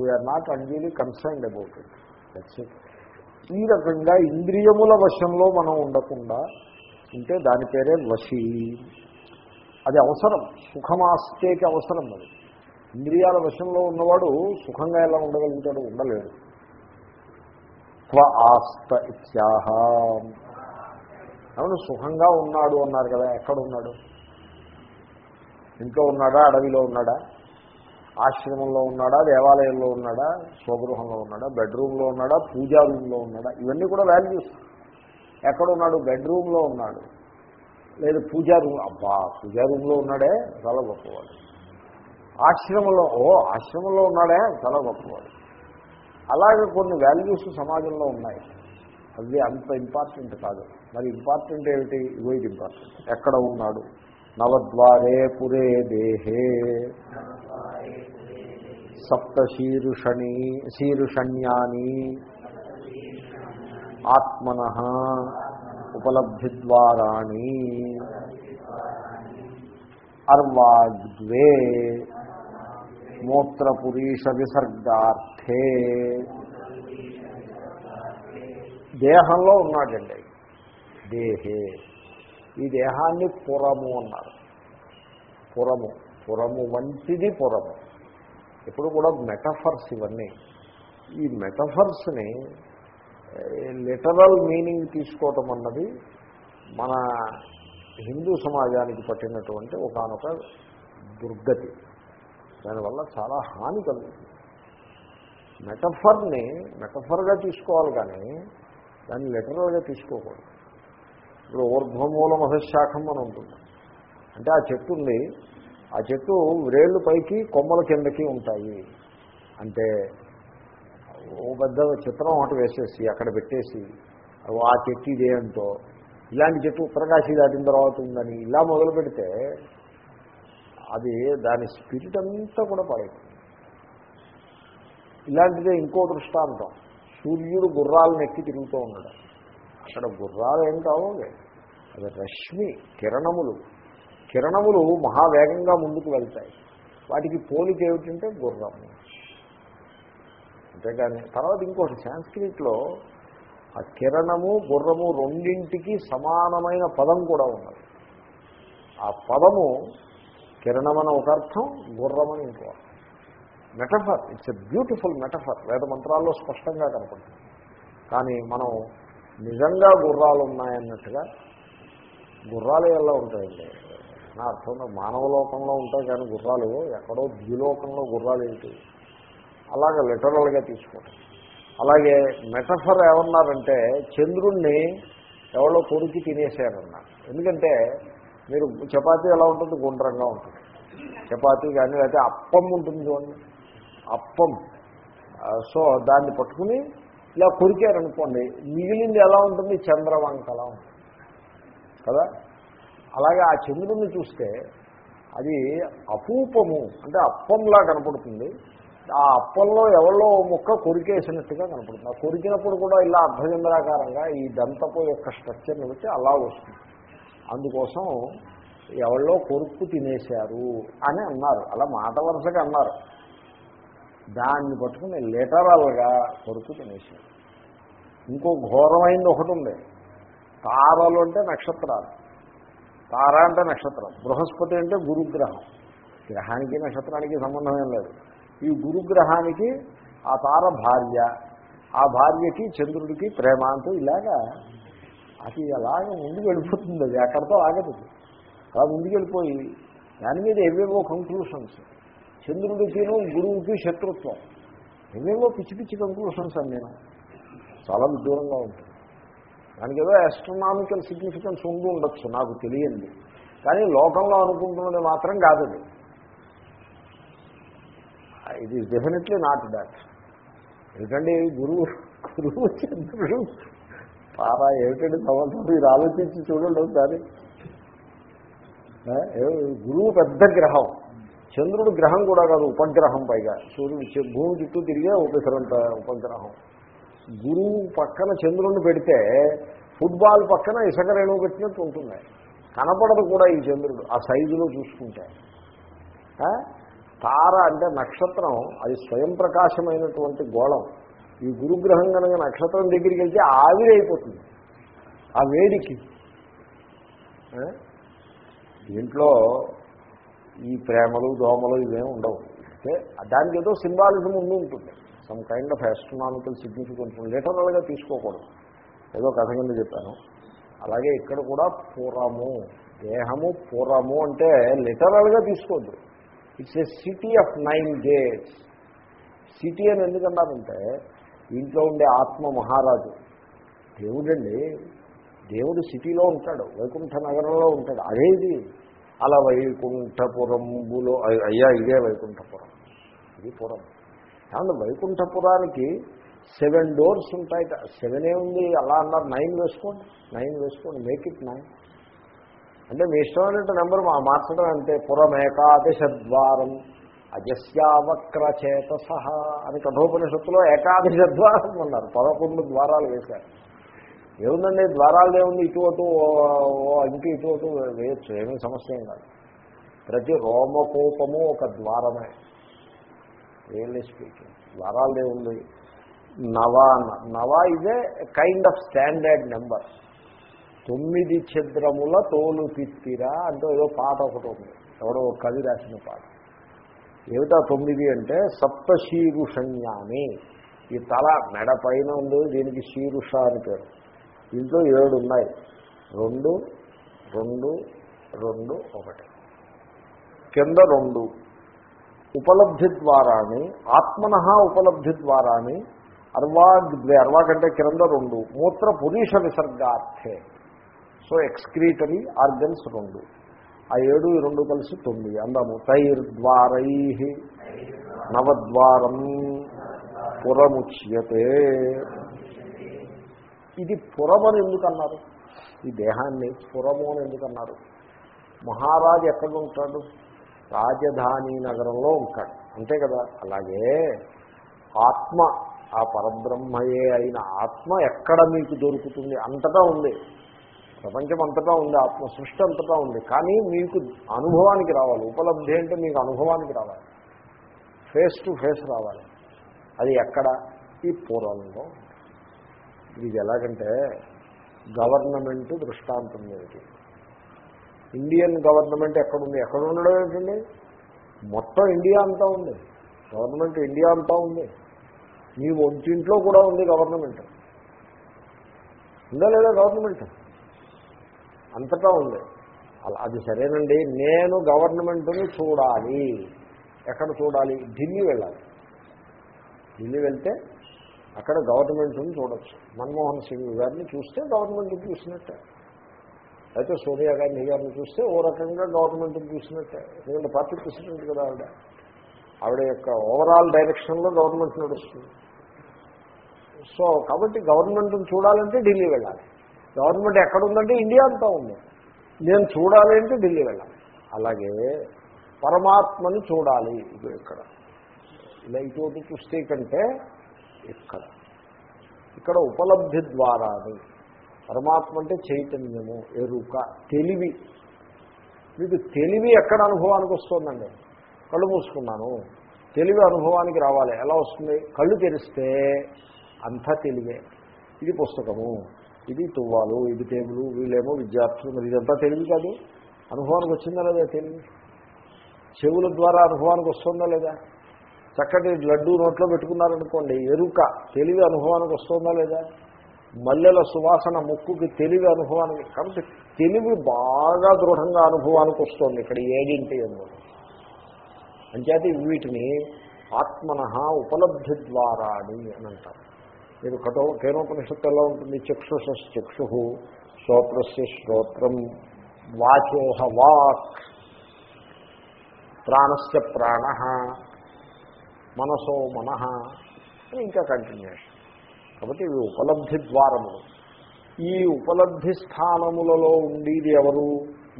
we are not unduly concerned about it. That's it ఈ రకంగా ఇంద్రియముల వశంలో మనం ఉండకుండా ఉంటే దాని పేరే వశీ. అది అవసరం. సుఖమాస్తేకి అవసరం అది. ఇంద్రియాల వశంలో ఉన్నవాడు సుఖంగా ఎలా ఉండగలుగుతాడు ఉండలేడు. స్వ ఆస్త ఇత్యాహ. అవును సుఖంగా ఉన్నాడు అన్నారు కదా ఎక్కడ ఉన్నాడు ఇంట్లో ఉన్నాడా అడవిలో ఉన్నాడా? ఆశ్రమంలో ఉన్నాడా దేవాలయంలో ఉన్నాడా స్వగృహంలో ఉన్నాడా బెడ్రూమ్లో ఉన్నాడా పూజా రూమ్లో ఉన్నాడా? ఇవన్నీ కూడా వాల్యూస్. ఎక్కడున్నాడు? బెడ్రూమ్లో ఉన్నాడు. లేదు పూజా రూమ్ అబ్బా పూజా రూమ్లో ఉన్నాడే? చాలా గొప్పవాడు. ఆశ్రమంలో ఓ ఆశ్రమంలో ఉన్నాడే? చాలా గొప్పవాడు. అలాగే కొన్ని వాల్యూస్ సమాజంలో ఉన్నాయి. అవి అంత ఇంపార్టెంట్ కాదు. మరి ఇంపార్టెంట్ ఏమిటి? ఇవో ఇది ఇంపార్టెంట్. ఎక్కడ ఉన్నాడు? నవద్వారే పురే దేహే. సప్త శీరుషణి శీరుషణ్యాని. ఆత్మన ఉపలబ్ధిద్వారాణి అర్వాగ్వే మూత్రపురీష విసర్గార్థే దేహంలో ఉన్నాడండి. దేహే. ఈ దేహాన్ని పురము అన్నారు. పురము. పురము వంటిది పురము. ఇప్పుడు కూడా మెటఫర్స్ ఇవన్నీ. ఈ మెటఫర్స్ని లిటరల్ మీనింగ్ తీసుకోవటం అన్నది మన హిందూ సమాజానికి పట్టినటువంటి ఒకనొక దుర్గతి. దానివల్ల చాలా హాని కలుగుతుంది. మెటఫర్ని మెటఫర్గా తీసుకోవాలి కానీ దాన్ని లిటరల్గా తీసుకోకూడదు. ఇప్పుడు ఊర్ధ్వమూల మహశాఖం అని ఉంటుంది. అంటే ఆ చెట్టు ఉంది. ఆ చెట్టు వ్రేళ్ళు పైకి కొమ్మల కిందకి ఉంటాయి. అంటే ఓ పెద్ద చిత్రం ఒకటి వేసేసి అక్కడ పెట్టేసి ఆ చెట్టు ఇదేంతో ఇలాంటి చెట్టు ఉత్తరకాశీ దాటిన తర్వాత ఉందని ఇలా మొదలు పెడితే అది దాని స్పిరిట్ అంతా కూడా పడైపోతుంది ఇలాంటిదే ఇంకో దృష్టాంతం. సూర్యుడు గుర్రాలను ఎక్కి తిరుగుతూ ఉన్నాడు. అక్కడ గుర్రాలు ఏం కావాలి అది రశ్మి కిరణములు. కిరణములు మహావేగంగా ముందుకు వెళ్తాయి. వాటికి పోలిక ఏమిటంటే గుర్రము అంతేగాని తర్వాత ఇంకోటి సాంస్క్రిట్లో ఆ కిరణము గుర్రము రెండింటికి సమానమైన పదం కూడా ఉన్నది. ఆ పదము కిరణమని ఒక అర్థం గుర్రమని ఇంకో అర్థం. Metaphor it's a beautiful metaphor. వేద మంత్రాల్లో స్పష్టంగా కనపడుతుంది. కానీ మనం నిజంగా గుర్రాలు ఉన్నాయన్నట్టుగా గుర్రాలు ఎలా ఉంటాయండి? నా అర్థంలో మానవ లోకంలో ఉంటాయి కానీ గుర్రాలు ఎక్కడో ద్విలోకంలో గుర్రాలు ఏంటి అలాగే లిటరల్గా తీసుకోండి. అలాగే మెటఫర్ ఏమన్నారంటే చంద్రుణ్ణి ఎవరో కొరికి తినేసారన్నారు ఎందుకంటే మీరు చపాతీ ఎలా ఉంటుంది గుండ్రంగా ఉంటుంది. చపాతీ కానీ లేకపోతే అప్పం ఉంటుంది చూడండి. అప్పం. సో దాన్ని పట్టుకుని ఇలా కొరికారనుకోండి మిగిలింది ఎలా ఉంటుంది? చంద్రవంకలా ఉంటుంది. కదా? అలాగే ఆ చంద్రుడిని చూస్తే అది అపూపము అంటే అప్పంలా కనపడుతుంది. ఆ అప్పంలో ఎవరో ముక్క కొరికేసినట్టుగా కనపడుతుంది. ఆ కొరికినప్పుడు కూడా ఇలా అర్ధచంద్రాకారంగా ఈ దంతపు యొక్క స్ట్రక్చర్ని వచ్చి అలా వస్తుంది. అందుకోసం ఎవరో కొరుక్కు తినేశారు అని అన్నారు. అలా మాట వరుసగా అన్నారు. దాన్ని పట్టుకుని లిటరల్గా కొరుకు తినేశారు. ఇంకో ఘోరమైంది ఒకటి ఉంది. తారలు అంటే నక్షత్రాలు. తార అంటే నక్షత్రం. బృహస్పతి అంటే గురుగ్రహం. గ్రహానికి నక్షత్రానికి సంబంధం ఏం లేదు. ఈ గురుగ్రహానికి ఆ తార భార్య ఆ భార్యకి చంద్రుడికి ప్రేమ అంటూ ఇలాగా అది అలాగే ముందుకు వెళ్ళిపోతుంది అది అక్కడితో ఆగదు. అలా ముందుకెళ్ళిపోయి దాని మీద ఏవేవో కంక్లూషన్స్ చంద్రుడికిను గురువుకి శత్రుత్వం. ఏవేవో పిచ్చి పిచ్చి కంక్లూషన్స్ అని నేను. చాలా విదూరంగా ఉంటుంది దానికి ఏదో ఆస్ట్రనామికల్ సిగ్నిఫికెన్స్ ఉండి ఉండొచ్చు నాకు తెలియంది. కానీ లోకంలో అనుకుంటున్నది మాత్రం కాదు ఇట్ ఇది డెఫినెట్లీ నాట్ దాట్ ఎందుకంటే గురువు గురువు చంద్రుడు. పారా ఏమిటండి సంవత్సరం మీరు ఆలోచించి చూడండి ఒకసారి. గురువు పెద్ద గ్రహం. చంద్రుడు గ్రహం కూడా కాదు ఉపగ్రహం పైగా. సూర్యుడు భూమి చుట్టూ తిరిగే ఉపసరంత ఉపగ్రహం. గురువు పక్కన చంద్రుడిని పెడితే ఫుట్బాల్ పక్కన ఇసుక రేణువు పెట్టినట్టు ఉంటుంది కనపడదు కూడా ఈ చంద్రుడు ఆ సైజులో చూసుకుంటే. తార అంటే నక్షత్రం అది స్వయం ప్రకాశమైనటువంటి గోళం. ఈ గురుగ్రహం కనుక నక్షత్రం దగ్గరికి వెళ్తే ఆవిరైపోతుంది ఆ వేడికి. దీంట్లో ఈ ప్రేమలు దోమలు ఇవేం ఉండవు. అంటే దానికి ఏదో సింబాలిజం ఉండి ఉంటుంది. Some kind of astronomical significance లిటరల్గా తీసుకోకూడదు. ఏదో కథ కింద చెప్పాను. అలాగే ఇక్కడ కూడా పురము దేహము పురము అంటే లిటరల్గా తీసుకోవద్దు. It's a city of nine gates city అని ఎందుకన్నారంటే ఇంట్లో ఉండే ఆత్మ మహారాజు. దేవుడండి దేవుడు సిటీలో ఉంటాడు వైకుంఠ నగరంలో ఉంటాడు. అదేది? అలా వైకుంఠపురంబులో అయ్యా ఇదే వైకుంఠపురం. ఇది పురం. కాబట్టి వైకుంఠపురానికి సెవెన్ డోర్స్ ఉంటాయి సెవెన్ ఏముంది అలా అన్నారు. నైన్ వేసుకోండి. నైన్ వేసుకోండి. మేక్ ఇట్ నైన్ అంటే మీ ఇష్టమైనట్టు నెంబర్ మా మార్చడం అంటే పురమేకాదశద్వారం ఏకాదశ ద్వారం అజస్యావక్రచేత సహా అని కఠోపనిషత్తులో ఏకాదశ ద్వారం ఉన్నారు పదకొండు ద్వారాలు వేశారు. ఏముందండి? ద్వారాలు ఏముంది? ఇటు అటు ఓ- ఓ ఇంటి ఇటు అటు వేయచ్చు. ఏమీ సమస్య ఏం కాదు. ప్రతి రోమకోపము ఒక ద్వారమే. రియల్లీ స్పీకింగ్ ద్వారాలు ఏముంది? నవ నవా నవ ఇదే కైండ్ ఆఫ్ స్టాండర్డ్ నెంబర్ తొమ్మిది ఛిద్రముల తోలు తిత్తిరా అంటే ఏదో పాట ఒకటి ఉంది. ఎవడో ఒక కవి రాసిన పాట. ఏమిటా తొమ్మిది అంటే సప్తశీరుషణ్యామి ఈ తల మెడ పైన ఉంది దీనికి శీరుష అని పేరు. దీంట్లో ఏడు ఉన్నాయి. రెండు రెండు రెండు ఒకటి. కింద రెండు. ఉపలబ్ధి ద్వారాని ఆత్మన ఉపలబ్ధి ద్వారాని అర్వాగ్ అర్వా కంటే క్రింద రెండు. మూత్ర పురుష విసర్గార్థే. సో ఎక్స్క్రీటరీ ఆర్గన్స్ రెండు. ఆ ఏడు రెండు కలిసి తొమ్మిది. అందాము తైర్ద్వారై నవద్వారం పురముచ్యతే. ఇది పురమని ఎందుకన్నారు? ఈ దేహాన్ని పురము అని ఎందుకన్నారు? మహారాజు ఎక్కడ ఉంటాడు? రాజధాని నగరంలో ఉంటాడు. అంతే కదా? అలాగే ఆత్మ ఆ పరబ్రహ్మయే అయిన ఆత్మ ఎక్కడ మీకు దొరుకుతుంది? అంతటా ఉంది. ప్రపంచం అంతటా ఉంది ఆత్మ సృష్టి అంతటా ఉంది. కానీ మీకు అనుభవానికి రావాలి. ఉపలబ్ధి అంటే మీకు అనుభవానికి రావాలి. ఫేస్ టు ఫేస్ రావాలి. అది ఎక్కడ? ఈ పూర్వంలో. ఇది ఎలాగంటే గవర్నమెంట్ దృష్టాంతం ఏమిటి? ఇండియన్ గవర్నమెంట్ ఎక్కడుంది? ఎక్కడ ఉండడం ఏంటండి మొత్తం ఇండియా అంతా ఉంది. గవర్నమెంట్ ఇండియా అంతా ఉంది. మీ ఒంటింట్లో కూడా ఉంది గవర్నమెంట్ ఉందా లేదా గవర్నమెంట్ అంతటా ఉంది. అలా అది సరేనండి నేను గవర్నమెంట్ని చూడాలి. ఎక్కడ చూడాలి? ఢిల్లీ వెళ్ళాలి. ఢిల్లీ వెళ్తే అక్కడ గవర్నమెంట్ని చూడొచ్చు. మన్మోహన్ సింగ్ గారిని చూస్తే గవర్నమెంట్ చూసినట్టే. అయితే సోనియా గాంధీ గారిని చూస్తే ఓ రకంగా గవర్నమెంట్ని చూసినట్టే. ఎందుకంటే పార్టీ ప్రెసిడెంట్ కదా ఆవిడ. ఆవిడ యొక్క ఓవరాల్ డైరెక్షన్లో గవర్నమెంట్ నడుస్తుంది. సో కాబట్టి గవర్నమెంట్ని చూడాలంటే ఢిల్లీ వెళ్ళాలి. గవర్నమెంట్ ఎక్కడ ఉందంటే ఇండియా అంతా ఉంది. నేను చూడాలి అంటే ఢిల్లీ వెళ్ళాలి. అలాగే పరమాత్మని చూడాలి ఇది ఇక్కడ. ఇలా ఇటువంటి చూస్తే కంటే ఇక్కడ. ఇక్కడ ఉపలబ్ధి ద్వారా పరమాత్మ అంటే చైతన్యము ఎరుక తెలివి. మీకు తెలివి ఎక్కడ అనుభవానికి వస్తుందండి? కళ్ళు మూసుకున్నాను. తెలివి అనుభవానికి రావాలి. ఎలా వస్తుంది? కళ్ళు తెరిస్తే అంతా తెలివే. ఇది పుస్తకము. ఇది తువ్వాలు ఇది టేబుల్ వీళ్ళేమో విద్యార్థులు మరి ఇదంతా తెలివి కాదు. అనుభవానికి వచ్చిందా లేదా తెలివి చెవుల ద్వారా అనుభవానికి వస్తుందా లేదా? చక్కటి లడ్డూ నోట్లో పెట్టుకున్నారనుకోండి ఎరుక తెలివి అనుభవానికి వస్తుందా లేదా? మల్లెల సువాసన ముక్కుకి తెలివి అనుభవానికి కాబట్టి తెలివి బాగా దృఢంగా అనుభవానికి వస్తుంది ఇక్కడ ఏడింటి అందులో అంచేత వీటిని ఆత్మన ఉపలబ్ధి ద్వారాని అని అంటారు. మీకు కఠో కేనోపనిషత్తు ఎలా ఉంటుంది? చక్షుష చక్షు శ్రోత్రస్య శ్రోత్రం వాచోహ వాక్ ప్రాణస్య ప్రాణ మనసో మన అని ఇంకా కంటిన్యూషన్ కాబట్టి ఇవి ఉపలబ్ధి ద్వారములు. ఈ ఉపలబ్ధి స్థానములలో ఉండేది ఎవరు?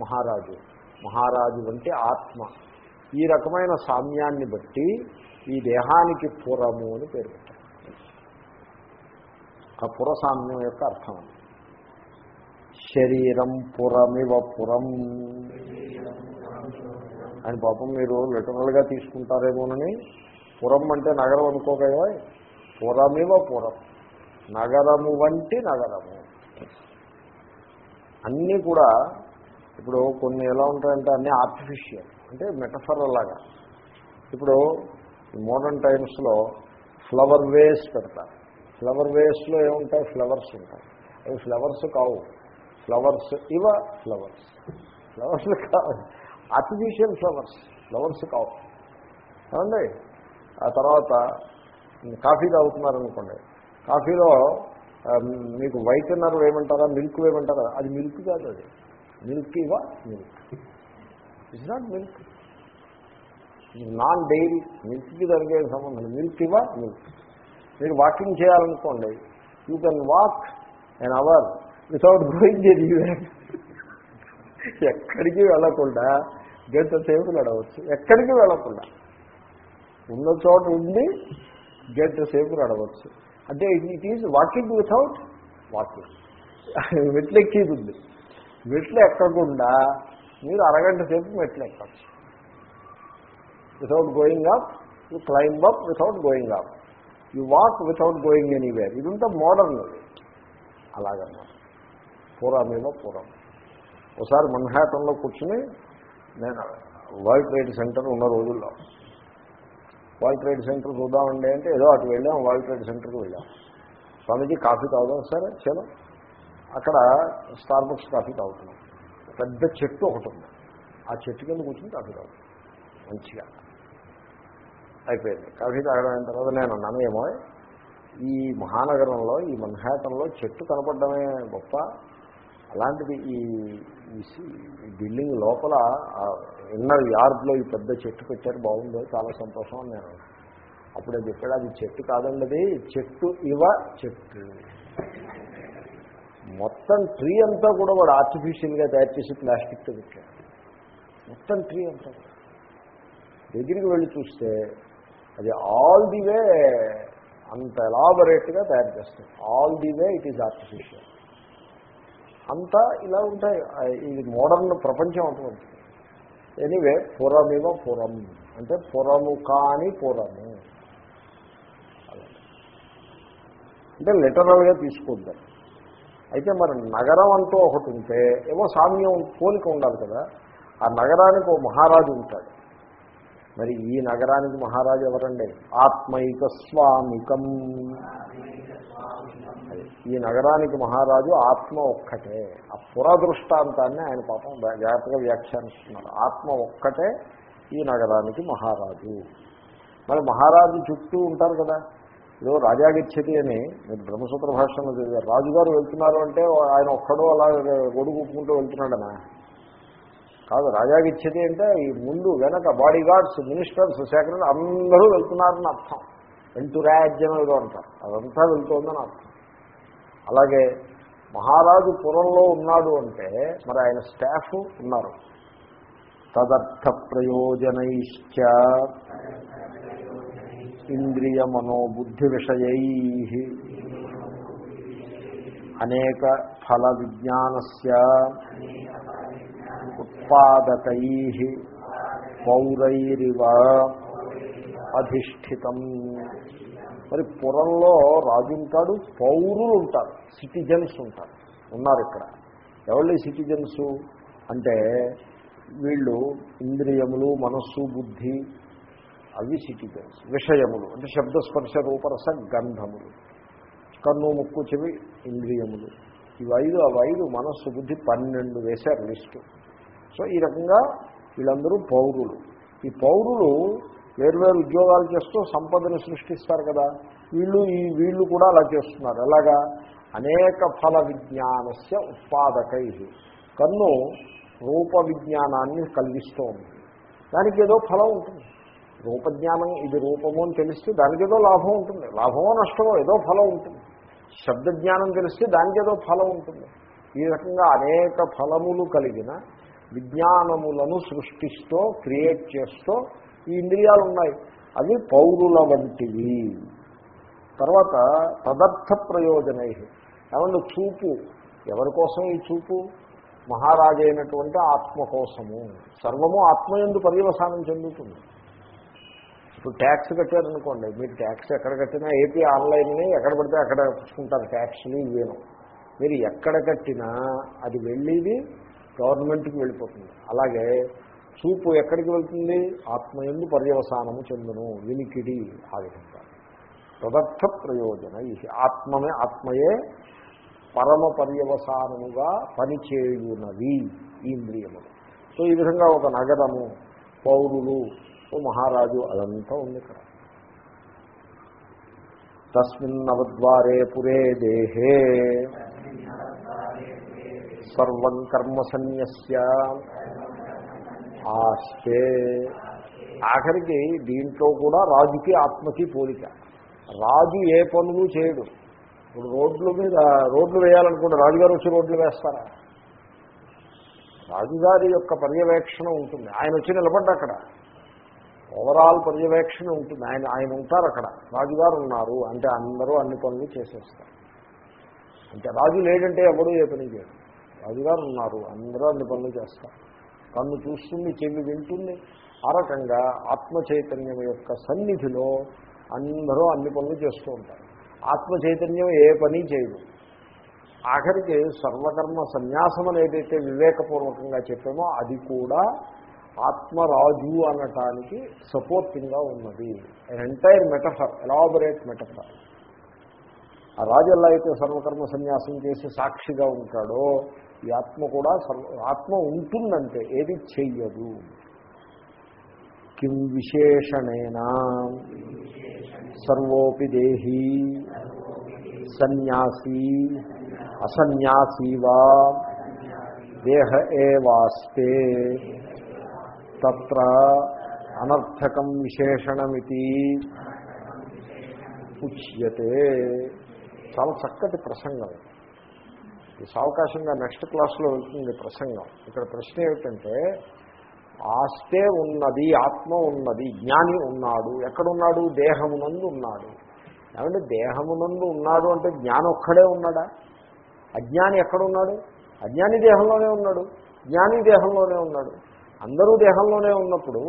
మహారాజు. మహారాజు అంటే ఆత్మ. ఈ రకమైన సామ్యాన్ని బట్టి ఈ దేహానికి పురము అని పేరు. పెట్టారు పురసామ్యం యొక్క అర్థం అది. శరీరం పురమివ పురం. అని పాపం మీరు లిటరల్గా తీసుకుంటారేమోనని పురం అంటే నగరం అనుకోగా పురమివ పురం. నగరము వంటి నగరము. అన్నీ కూడా ఇప్పుడు కొన్ని ఎలా ఉంటాయంటే అన్నీ ఆర్టిఫిషియల్ అంటే మెటఫర్ లాగా. ఇప్పుడు మోడర్న్ టైమ్స్లో ఫ్లవర్ వేస్ పెడతారు. ఫ్లవర్ వేస్లో ఏముంటాయి? ఫ్లవర్స్ ఉంటాయి. అవి ఫ్లవర్స్ కావు. ఫ్లవర్స్ ఇవ ఫ్లవర్స్ ఫ్లవర్స్ కావు. ఆర్టిఫిషియల్ ఫ్లవర్స్ ఫ్లవర్స్ కావు. ఏమండి? ఆ తర్వాత కాఫీ తాగుతున్నారనుకోండి. కాఫీలో మీకు వైటనర్ వేయమంటారా? మిల్క్ వేయమంటారా? అది మిల్క్ కాదు అది. మిల్క్ ఇవ milk. It's not milk non dairy మిల్క్కి దానికి ఏం సంబంధం మిల్క్ ఇవ మిల్క్. మీరు walking చేయాలనుకోండి you can walk an hour without going anywhere ఎక్కడికి వెళ్ళకుండా గంట సేపు నడవచ్చు. ఎక్కడికి వెళ్ళకుండా. ఉన్న చోట ఉండి గంట సేపు నడవచ్చు. అంటే it is walking without walking మెట్లెక్కేది. ఉంది మెట్లు ఎక్కకుండా మీరు అరగంట సేపు మెట్లు ఎక్కచ్చు without going up you climb up without going up you walk without going anywhere. ఇదంతా మోడర్న్ అది. అలాగన్నమాట పూర్వమేమో పూర్వం ఒకసారి మన్హాటంలో కూర్చుని నేను వరల్డ్ ట్రేడ్ సెంటర్ ఉన్న రోజుల్లో వరల్డ్ ట్రేడ్ సెంటర్ చూద్దామండి అంటే ఏదో అటు వెళ్ళాం వరల్డ్ ట్రేడ్ సెంటర్కి వెళ్ళాం. స్వామీజీ కాఫీ తాగుదాం సరే చలో. అక్కడ స్టార్ బుక్స్ కాఫీ తాగుతున్నాం. పెద్ద చెట్టు ఒకటి ఉంది. ఆ చెట్టు కింద కూర్చుని కాఫీ తాగుతాం. మంచిగా. అయిపోయింది. కాఫీ తాగడం తర్వాత నేను అన్నాను ఏమో ఈ మహానగరంలో ఈ మన్హాటంలో చెట్టు కనపడమే గొప్ప. అలాంటిది ఈ బిల్డింగ్ లోపల ఇన్నర్ యార్డ్లో ఈ పెద్ద చెట్టు పెట్టారు బాగుందో చాలా సంతోషం అని నేను అప్పుడే చెప్పాడు అది చెట్టు కాదండి అది చెట్టు ఇవ చెట్టు. మొత్తం ట్రీ అంతా కూడా వాడు ఆర్టిఫిషియల్గా తయారు చేసి ప్లాస్టిక్తో పెట్టాడు. మొత్తం ట్రీ అంతా దగ్గరికి వెళ్ళి చూస్తే అది ఆల్ ది వే అంత ఎలాబొరేట్గా తయారు చేస్తారు all the way it is artificial అంతా ఇలా ఉంటాయి. ఇది మోడర్న్ ప్రపంచం అటువంటి. ఎనీవే పురమివ పురం అంటే పురము కాని పురము అంటే లిటరల్గా తీసుకుంటాం అయితే మరి నగరం అంటూ ఒకటి ఉంటే ఏమో సామ్యం పోలిక ఉండాలి కదా. ఆ నగరానికి ఓ మహారాజు ఉంటాడు. మరి ఈ నగరానికి మహారాజు ఎవరండి? ఆత్మైక స్వామికం ఈ నగరానికి మహారాజు ఆత్మ ఒక్కటే. ఆ పురదృష్టాంతాన్ని ఆయన పాపం జాగ్రత్తగా వ్యాఖ్యానిస్తున్నారు. ఆత్మ ఒక్కటే ఈ నగరానికి మహారాజు. మరి మహారాజు చుట్టూ ఉంటారు కదా. ఏదో రాజాగిచ్చతి అని మీరు బ్రహ్మసూత్ర భాషలో చదివారు. రాజుగారు వెళ్తున్నారు అంటే ఆయన ఒక్కడో అలా గొడుగు వెళ్తున్నాడనా? కాదు రాజాగిచ్చేది అంటే ఈ ముందు వెనక బాడీ గార్డ్స్ మినిస్టర్స్ సెక్రటరీ అందరూ వెళ్తున్నారని అర్థం. వెంటురాజ్యం ఏదో అంటారు. అదంతా వెళ్తుందని అర్థం. అలాగే మహారాజు పురంలో ఉన్నాడు అంటే మరి ఆయన స్టాఫ్ ఉన్నారు. తదర్థ ప్రయోజనైశ్చ ఇంద్రియ మనోబుద్ధి విషయై. అనేక ఫల విజ్ఞానస్య. ఉపాదకై పౌరైరివ అధిష్ఠితం. మరి పురంలో రాజు ఉంటాడు పౌరులు ఉంటారు సిటిజన్స్ ఉంటారు ఉన్నారు ఇక్కడ. ఎవరి సిటిజన్స్? అంటే వీళ్ళు ఇంద్రియములు మనస్సు బుద్ధి అవి సిటిజన్స్. విషయములు అంటే శబ్దస్పర్శ రూపరస గంధములు. కన్ను ముక్కు చెవి ఇంద్రియములు. ఇవి ఐదు అవి ఐదు మనస్సు బుద్ధి పన్నెండు వేశారు లిస్టు. సో ఈ రకంగా వీళ్ళందరూ పౌరులు. ఈ పౌరులు వేర్వేరు ఉద్యోగాలు చేస్తూ సంపదను సృష్టిస్తారు కదా. వీళ్ళు ఈ వీళ్ళు కూడా అలా చేస్తున్నారు. ఎలాగా? అనేక ఫల విజ్ఞానస్య ఉత్పాదకై. కన్ను రూప విజ్ఞానాన్ని కలిగిస్తూ ఉంది. దానికి ఏదో ఫలం ఉంటుంది. రూపజ్ఞానం ఇది రూపము అని తెలిస్తే దానికి ఏదో లాభం ఉంటుంది. లాభమో నష్టమో ఏదో ఫలం ఉంటుంది. శబ్దజ్ఞానం తెలిస్తే దానికి ఏదో ఫలం ఉంటుంది. ఈ రకంగా అనేక ఫలములు కలిగిన విజ్ఞానములను సృష్టిస్తూ క్రియేట్ చేస్తూ ఈ ఇంద్రియాలు ఉన్నాయి. అవి పౌరుల వంటివి. తర్వాత తదర్థ ప్రయోజనై. ఏమన్నా చూపు. ఎవరి కోసం ఈ చూపు? మహారాజైనటువంటి ఆత్మ కోసము. సర్వము ఆత్మయందు పర్యవసానం చెందుతుంది. ఇప్పుడు ట్యాక్స్ కట్టారనుకోండి. మీరు ట్యాక్స్ ఎక్కడ కట్టినా ఏపీ ఆన్లైన్ని ఎక్కడ పడితే అక్కడ పుచ్చుకుంటారు. ట్యాక్స్ని ఇవేను. మీరు ఎక్కడ కట్టినా అది వెళ్ళేది గవర్నమెంట్కి వెళ్ళిపోతుంది. అలాగే చూపు ఎక్కడికి వెళ్తుంది? ఆత్మయందు పర్యవసానము చెందును. వినికిడి ఆ విధంగా. తదర్థ ప్రయోజన ఆత్మమే ఆత్మయే పరమ పర్యవసానముగా పనిచేయున్నది ఈ ఇంద్రియములు. సో ఈ విధంగా ఒక నగరము పౌరులు ఓ మహారాజు అదంతా ఉంది ఇక్కడ. తస్మిన్నవద్వారే పురే దేహే. సర్వం కర్మ సన్యస్య. ఆస్తే. ఆఖరికి దీంట్లో కూడా రాజుకి ఆత్మకి పోలిక. రాజు ఏ పనులు చేయడు. ఇప్పుడు రోడ్ల మీద రోడ్లు వేయాలనుకుంటే రాజుగారు వచ్చి రోడ్లు వేస్తారా? రాజుగారి యొక్క పర్యవేక్షణ ఉంటుంది. ఆయన వచ్చి నిలబడ్డా అక్కడ. ఓవరాల్ పర్యవేక్షణ ఉంటుంది. ఆయన ఆయన ఉంటారు అక్కడ. రాజుగారు ఉన్నారు. అంటే అందరూ అన్ని పనులు చేసేస్తారు. అంటే రాజు లేడంటే ఎవడూ ఏ పని చేయడు. రాజుగారు ఉన్నారు అందరూ అన్ని పనులు చేస్తారు. కన్ను చూస్తుంది చెవి వింటుంది. ఆ రకంగా ఆత్మ చైతన్యం యొక్క సన్నిధిలో అందరూ అన్ని పనులు చేస్తూ ఉంటారు. ఆత్మ చైతన్యం ఏ పని చేయదు. ఆఖరికి సర్వకర్మ సన్యాసం అనేదైతే వివేకపూర్వకంగా చెప్పామో అది కూడా ఆత్మరాజు అనటానికి సపోర్టింగ్గా ఉన్నది. ఎంటైర్ మెటఫర్ ఎలాబొరేట్ మెటఫర్ ఆ రాజు ఎలా అయితే సర్వకర్మ సన్యాసం చేసి సాక్షిగా ఉంటాడో ఈ ఆత్మ కూడా ఆత్మ ఉంటుందంటే ఏది చెయ్యదు. కిం విశేషణేనా? సర్వోపి దేహీ? సన్యాసీ? అసన్యాసీ వా? దేహ ఏవాస్తే? తత్ర అనర్థకం విశేషణమితి? ఉచ్యతే. చాలా చక్కటి ప్రసంగం సావకాశంగా నెక్స్ట్ క్లాస్లో వెళ్తుంది ప్రసంగం. ఇక్కడ ప్రశ్న ఏమిటంటే ఆస్తే ఉన్నది ఆత్మ ఉన్నది జ్ఞాని ఉన్నాడు ఎక్కడున్నాడు? దేహమునందు ఉన్నాడు. ఏమంటే దేహమునందు ఉన్నాడు అంటే జ్ఞాని ఒక్కడే ఉన్నాడా? అజ్ఞాని ఎక్కడున్నాడు? అజ్ఞాని దేహంలోనే ఉన్నాడు. జ్ఞాని దేహంలోనే ఉన్నాడు. అందరూ దేహంలోనే ఉన్నప్పుడు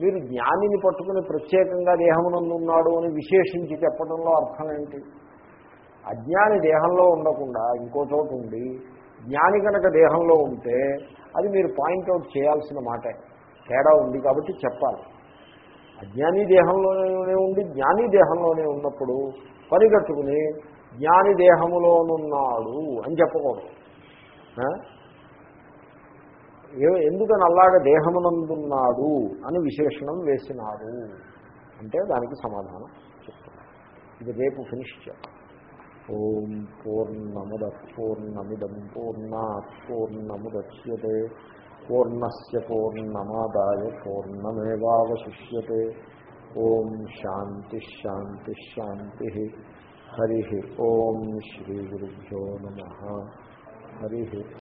మీరు జ్ఞానిని పట్టుకుని ప్రత్యేకంగా దేహమునందు ఉన్నాడు అని విశేషించి చెప్పడంలో అర్థం ఏంటి? అజ్ఞాని దేహంలో ఉండకుండా ఇంకో చోటు ఉండి జ్ఞాని కనుక దేహంలో ఉంటే అది మీరు పాయింట్అవుట్ చేయాల్సిన మాటే. తేడా ఉంది కాబట్టి చెప్పాలి. అజ్ఞాని దేహంలోనే ఉండి జ్ఞాని దేహంలోనే ఉన్నప్పుడు పనిగట్టుకుని జ్ఞాని దేహములోనున్నాడు అని చెప్పకూడదు. ఎందుకని అలాగ దేహమునందున్నాడు అని విశేషణం వేసినారు? అంటే దానికి సమాధానం చెప్తున్నారు. ఇది రేపు ఫినిష్ చేద్దాం. ॐ पूर्णमुदः पूर्णमिदं पूर्णात् पूर्णमुदच्यते। पूर्णस्य पूर्णमादाय पूर्णमेवावशिष्यते। ॐ शान्तिश्शान्तिश्शान्तिः हरिः ॐ श्रीगुरुभ्यो नमः। हरिः